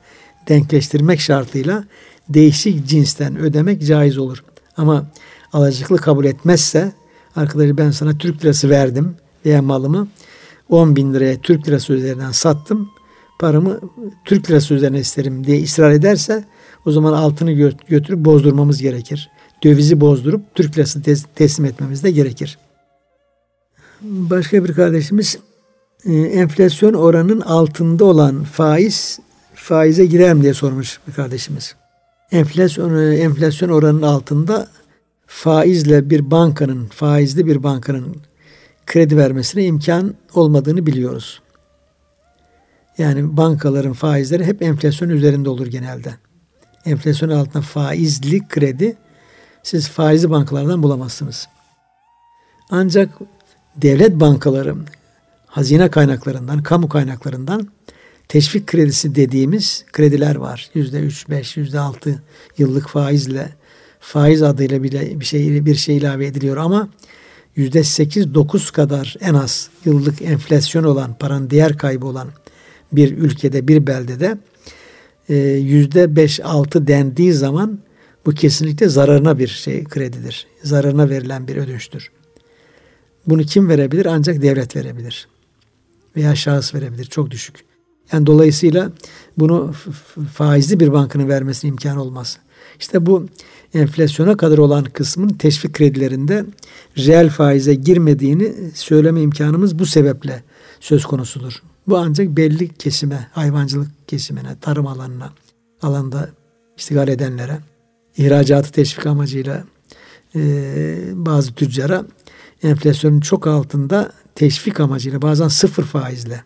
denkleştirmek şartıyla değişik cinsten ödemek caiz olur. Ama alacaklı kabul etmezse arkadaşı ben sana Türk lirası verdim veya malımı 10 bin liraya Türk lirası üzerinden sattım. Paramı Türk lirası üzerine isterim diye ısrar ederse o zaman altını götürüp bozdurmamız gerekir. Dövizi bozdurup Türk lirası teslim etmemiz de gerekir. Başka bir kardeşimiz e, enflasyon oranının altında olan faiz faize girer mi diye sormuş bir kardeşimiz. Enflasyon, e, enflasyon oranının altında faizle bir bankanın, faizli bir bankanın kredi vermesine imkan olmadığını biliyoruz. Yani bankaların faizleri hep enflasyon üzerinde olur genelde. Enflasyon altında faizli kredi siz faizli bankalardan bulamazsınız. Ancak devlet bankaları hazine kaynaklarından, kamu kaynaklarından teşvik kredisi dediğimiz krediler var. Yüzde üç, beş, yüzde altı yıllık faizle faiz adıyla bile bir şey bir şey ilave ediliyor ama yüzde sekiz dokuz kadar en az yıllık enflasyon olan paranın değer kaybı olan bir ülkede bir beldede e, yüzde beş altı dendiği zaman bu kesinlikle zararına bir şey kredidir. Zararına verilen bir ödünçtür. Bunu kim verebilir? Ancak devlet verebilir. Veya şahıs verebilir. Çok düşük. Yani dolayısıyla bunu faizli bir bankanın vermesine imkan olmaz. İşte bu enflasyona kadar olan kısmın teşvik kredilerinde reel faize girmediğini söyleme imkanımız bu sebeple söz konusudur. Bu ancak belli kesime, hayvancılık kesimine, tarım alanına, alanda iştigal edenlere, ihracatı teşvik amacıyla e, bazı tüccara enflasyonun çok altında teşvik amacıyla bazen sıfır faizle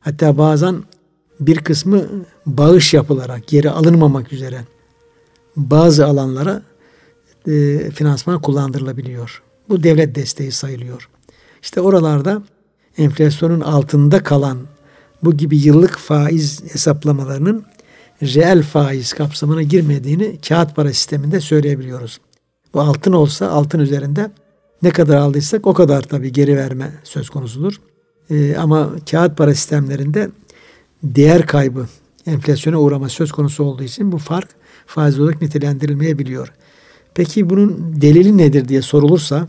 hatta bazen bir kısmı bağış yapılarak geri alınmamak üzere bazı alanlara e, finansman kullandırılabiliyor. Bu devlet desteği sayılıyor. İşte oralarda enflasyonun altında kalan bu gibi yıllık faiz hesaplamalarının reel faiz kapsamına girmediğini kağıt para sisteminde söyleyebiliyoruz. Bu altın olsa altın üzerinde ne kadar aldıysak o kadar tabii geri verme söz konusudur. Ee, ama kağıt para sistemlerinde değer kaybı, enflasyona uğrama söz konusu olduğu için bu fark faiz olarak nitelendirilmeyebiliyor. Peki bunun delili nedir diye sorulursa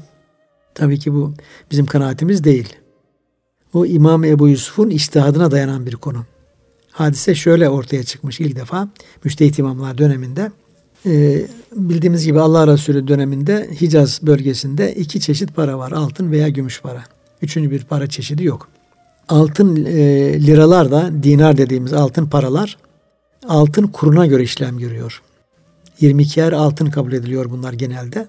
tabii ki bu bizim kanaatimiz değil. O İmam Ebu Yusuf'un iştihadına dayanan bir konu. Hadise şöyle ortaya çıkmış ilk defa Müştehit imamlar döneminde. Ee, bildiğimiz gibi Allah Resulü döneminde Hicaz bölgesinde iki çeşit para var. Altın veya gümüş para. Üçüncü bir para çeşidi yok. Altın e, liralar da dinar dediğimiz altın paralar altın kuruna göre işlem görüyor. 22 ayar altın kabul ediliyor bunlar genelde.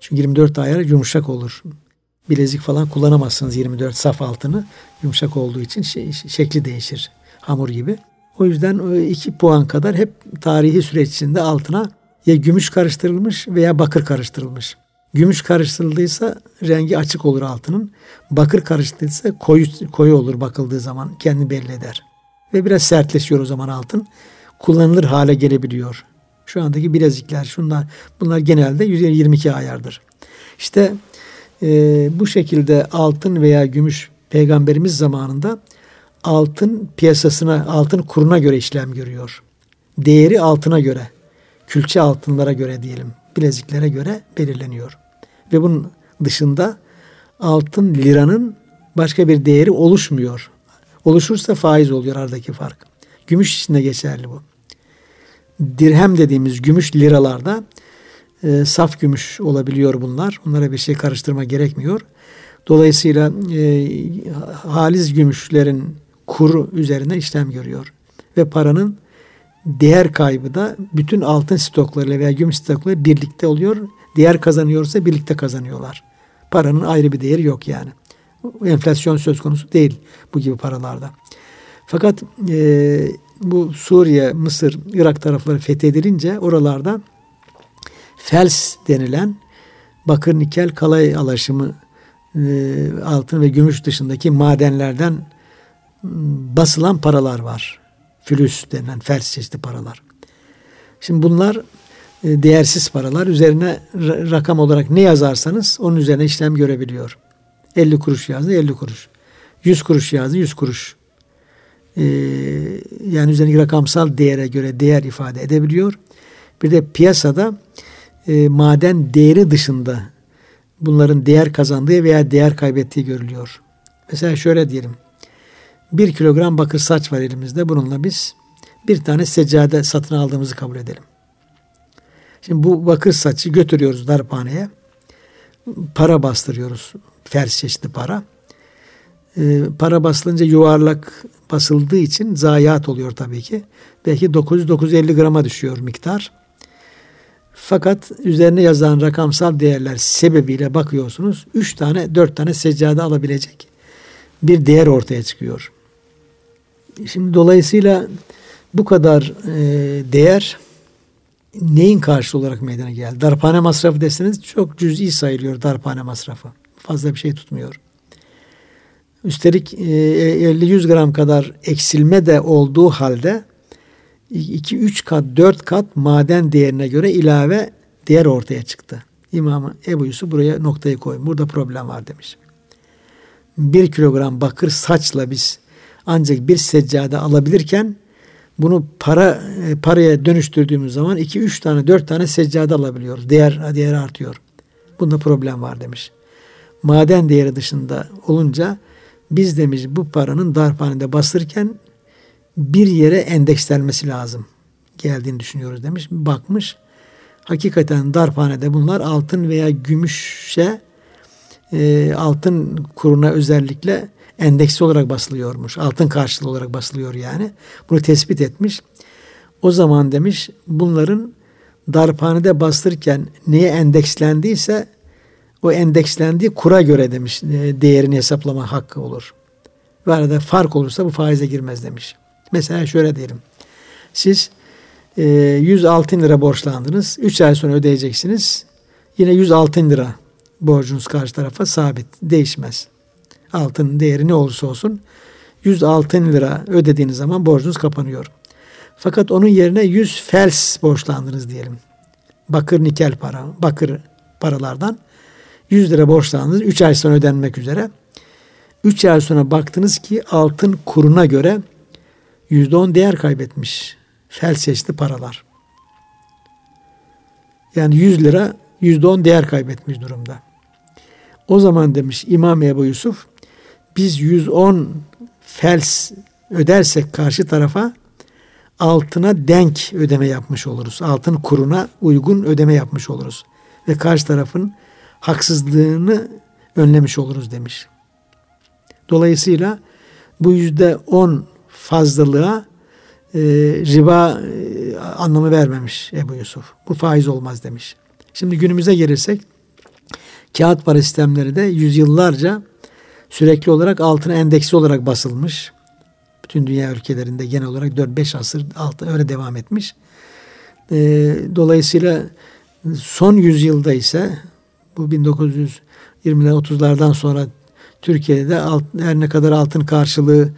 Çünkü 24 ayar yumuşak olur. Bilezik falan kullanamazsınız 24 saf altını. Yumuşak olduğu için şey, şekli değişir. Hamur gibi. O yüzden iki puan kadar hep tarihi süreç içinde altına ya gümüş karıştırılmış veya bakır karıştırılmış. Gümüş karıştırıldıysa rengi açık olur altının. Bakır karıştırıldıysa koyu, koyu olur bakıldığı zaman kendi belli eder. Ve biraz sertleşiyor o zaman altın. Kullanılır hale gelebiliyor. Şu andaki bilezikler şunlar bunlar genelde 122 ayardır. İşte e, bu şekilde altın veya gümüş peygamberimiz zamanında altın piyasasına, altın kuruna göre işlem görüyor. Değeri altına göre, külçe altınlara göre diyelim, bileziklere göre belirleniyor. Ve bunun dışında altın liranın başka bir değeri oluşmuyor. Oluşursa faiz oluyor aradaki fark. Gümüş için de geçerli bu. Dirhem dediğimiz gümüş liralarda e, saf gümüş olabiliyor bunlar. Onlara bir şey karıştırma gerekmiyor. Dolayısıyla e, haliz gümüşlerin kuru üzerine işlem görüyor. Ve paranın değer kaybı da bütün altın stoklarıyla veya gümüş stoklarıyla birlikte oluyor. Değer kazanıyorsa birlikte kazanıyorlar. Paranın ayrı bir değeri yok yani. Enflasyon söz konusu değil bu gibi paralarda. Fakat e, bu Suriye, Mısır, Irak tarafları fethedilince oralarda fels denilen bakır, nikel, kalay alaşımı e, altın ve gümüş dışındaki madenlerden basılan paralar var. Flüs denilen fels çeşitli paralar. Şimdi bunlar e, değersiz paralar. Üzerine rakam olarak ne yazarsanız onun üzerine işlem görebiliyor. 50 kuruş yazdı 50 kuruş. 100 kuruş yazdı 100 kuruş. Ee, yani üzerindeki rakamsal değere göre değer ifade edebiliyor. Bir de piyasada e, maden değeri dışında bunların değer kazandığı veya değer kaybettiği görülüyor. Mesela şöyle diyelim. Bir kilogram bakır saç var elimizde. Bununla biz bir tane seccade satın aldığımızı kabul edelim. Şimdi bu bakır saçı götürüyoruz darphaneye. Para bastırıyoruz. Fers çeşitli para. Ee, para basılınca yuvarlak basıldığı için zayiat oluyor tabii ki. Belki 900-950 grama düşüyor miktar. Fakat üzerine yazılan rakamsal değerler sebebiyle bakıyorsunuz 3 tane 4 tane seccade alabilecek bir değer ortaya çıkıyor. Şimdi dolayısıyla bu kadar e, değer neyin karşı olarak meydana geldi? Darphane masrafı deseniz çok cüz'i sayılıyor darphane masrafı. Fazla bir şey tutmuyor. Üstelik e, 50-100 gram kadar eksilme de olduğu halde 2-3 kat, 4 kat maden değerine göre ilave değer ortaya çıktı. İmam Ebu Yusuf buraya noktayı koymuş. Burada problem var demiş. 1 kilogram bakır saçla biz ancak bir seccade alabilirken bunu para e, paraya dönüştürdüğümüz zaman 2 3 tane 4 tane seccade alabiliyoruz. Değer değer artıyor. Bunda problem var demiş. Maden değeri dışında olunca biz demiş bu paranın darphanede basırken bir yere endekslenmesi lazım. Geldiğini düşünüyoruz demiş. Bakmış. Hakikaten darphanede bunlar altın veya gümüşe e, altın kuruna özellikle endeksi olarak basılıyormuş. Altın karşılığı olarak basılıyor yani. Bunu tespit etmiş. O zaman demiş bunların darphanede bastırırken neye endekslendiyse o endekslendiği kura göre demiş e, değerini hesaplama hakkı olur. Ve arada fark olursa bu faize girmez demiş. Mesela şöyle diyelim. Siz e, 100 altın lira borçlandınız. 3 ay sonra ödeyeceksiniz. Yine 100 altın lira borcunuz karşı tarafa sabit. Değişmez altının değeri ne olursa olsun 100 altın lira ödediğiniz zaman borcunuz kapanıyor. Fakat onun yerine 100 fels borçlandınız diyelim. Bakır nikel para, bakır paralardan 100 lira borçlandınız 3 ay sonra ödenmek üzere. 3 ay sonra baktınız ki altın kuruna göre %10 değer kaybetmiş. Fels çeşitli paralar. Yani 100 lira %10 değer kaybetmiş durumda. O zaman demiş İmam Ebu Yusuf biz 110 fels ödersek karşı tarafa altına denk ödeme yapmış oluruz. Altın kuruna uygun ödeme yapmış oluruz. Ve karşı tarafın haksızlığını önlemiş oluruz demiş. Dolayısıyla bu yüzde on fazlalığına e, riba e, anlamı vermemiş Ebu Yusuf. Bu faiz olmaz demiş. Şimdi günümüze gelirsek kağıt para sistemleri de yüzyıllarca sürekli olarak altına endeksi olarak basılmış. Bütün dünya ülkelerinde genel olarak 4-5 asır altı öyle devam etmiş. E, dolayısıyla son yüzyılda ise bu 1920'ler 30'lardan sonra Türkiye'de alt, her ne kadar altın karşılığı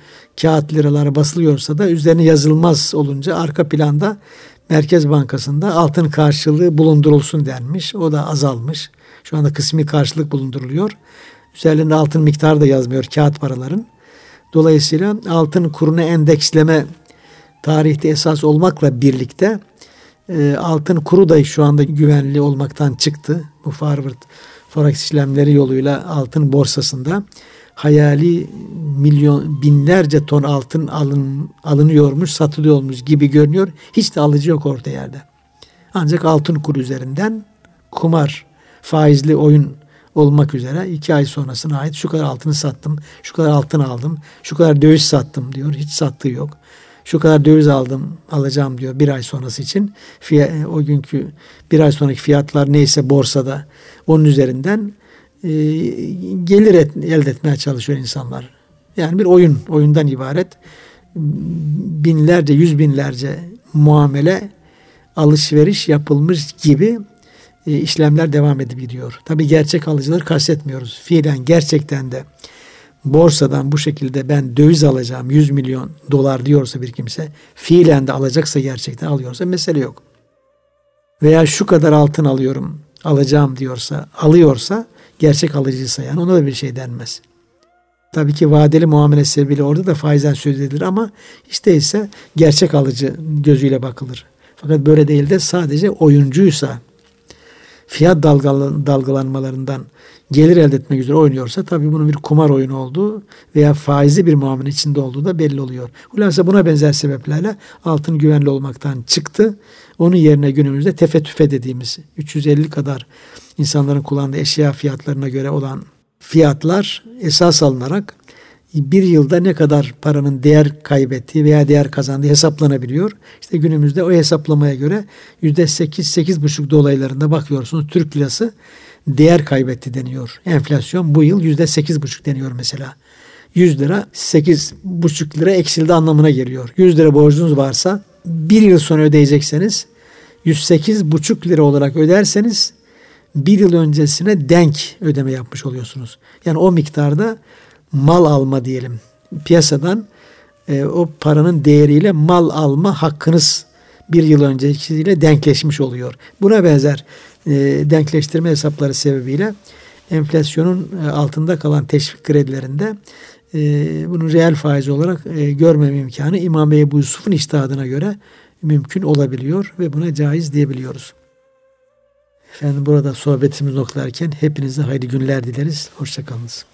kağıt liralar basılıyorsa da üzerine yazılmaz olunca arka planda Merkez Bankası'nda altın karşılığı bulundurulsun denmiş. O da azalmış. Şu anda kısmi karşılık bulunduruluyor. Üzerinde altın miktarı da yazmıyor kağıt paraların. Dolayısıyla altın kurunu endeksleme tarihte esas olmakla birlikte e, altın kuru da şu anda güvenli olmaktan çıktı. Bu forward forex işlemleri yoluyla altın borsasında hayali milyon binlerce ton altın alın, alınıyormuş, satılıyormuş gibi görünüyor. Hiç de alıcı yok orta yerde. Ancak altın kuru üzerinden kumar, faizli oyun olmak üzere iki ay sonrasına ait şu kadar altını sattım, şu kadar altın aldım, şu kadar döviz sattım diyor. Hiç sattığı yok. Şu kadar döviz aldım, alacağım diyor bir ay sonrası için. Fiyat, o günkü bir ay sonraki fiyatlar neyse borsada onun üzerinden e, gelir et, elde etmeye çalışıyor insanlar. Yani bir oyun, oyundan ibaret. Binlerce, yüz binlerce muamele, alışveriş yapılmış gibi e, işlemler devam edip gidiyor. Tabi gerçek alıcıları kastetmiyoruz. Fiilen gerçekten de borsadan bu şekilde ben döviz alacağım 100 milyon dolar diyorsa bir kimse fiilen de alacaksa gerçekten alıyorsa mesele yok. Veya şu kadar altın alıyorum alacağım diyorsa alıyorsa gerçek alıcıysa yani ona da bir şey denmez. Tabii ki vadeli muamele sebebiyle orada da faizden söz edilir ama işte ise gerçek alıcı gözüyle bakılır. Fakat böyle değil de sadece oyuncuysa fiyat dalgalanmalarından gelir elde etmek üzere oynuyorsa tabii bunun bir kumar oyunu olduğu veya faizi bir muamele içinde olduğu da belli oluyor. Hulasa buna benzer sebeplerle altın güvenli olmaktan çıktı. Onun yerine günümüzde tefe tüfe dediğimiz 350 kadar insanların kullandığı eşya fiyatlarına göre olan fiyatlar esas alınarak bir yılda ne kadar paranın değer kaybettiği veya değer kazandığı hesaplanabiliyor. İşte günümüzde o hesaplamaya göre yüzde sekiz, sekiz buçuk dolaylarında bakıyorsunuz Türk lirası değer kaybetti deniyor. Enflasyon bu yıl yüzde sekiz buçuk deniyor mesela. 100 lira sekiz buçuk lira eksildi anlamına geliyor. 100 lira borcunuz varsa bir yıl sonra ödeyecekseniz 108 buçuk lira olarak öderseniz bir yıl öncesine denk ödeme yapmış oluyorsunuz. Yani o miktarda mal alma diyelim. Piyasadan e, o paranın değeriyle mal alma hakkınız bir yıl öncesiyle denkleşmiş oluyor. Buna benzer e, denkleştirme hesapları sebebiyle enflasyonun e, altında kalan teşvik kredilerinde e, bunun reel faiz olarak e, görmem imkanı İmam Ebu Yusuf'un iştihadına göre mümkün olabiliyor ve buna caiz diyebiliyoruz. Efendim burada sohbetimiz noktalarken hepinize hayırlı günler dileriz. Hoşçakalınız.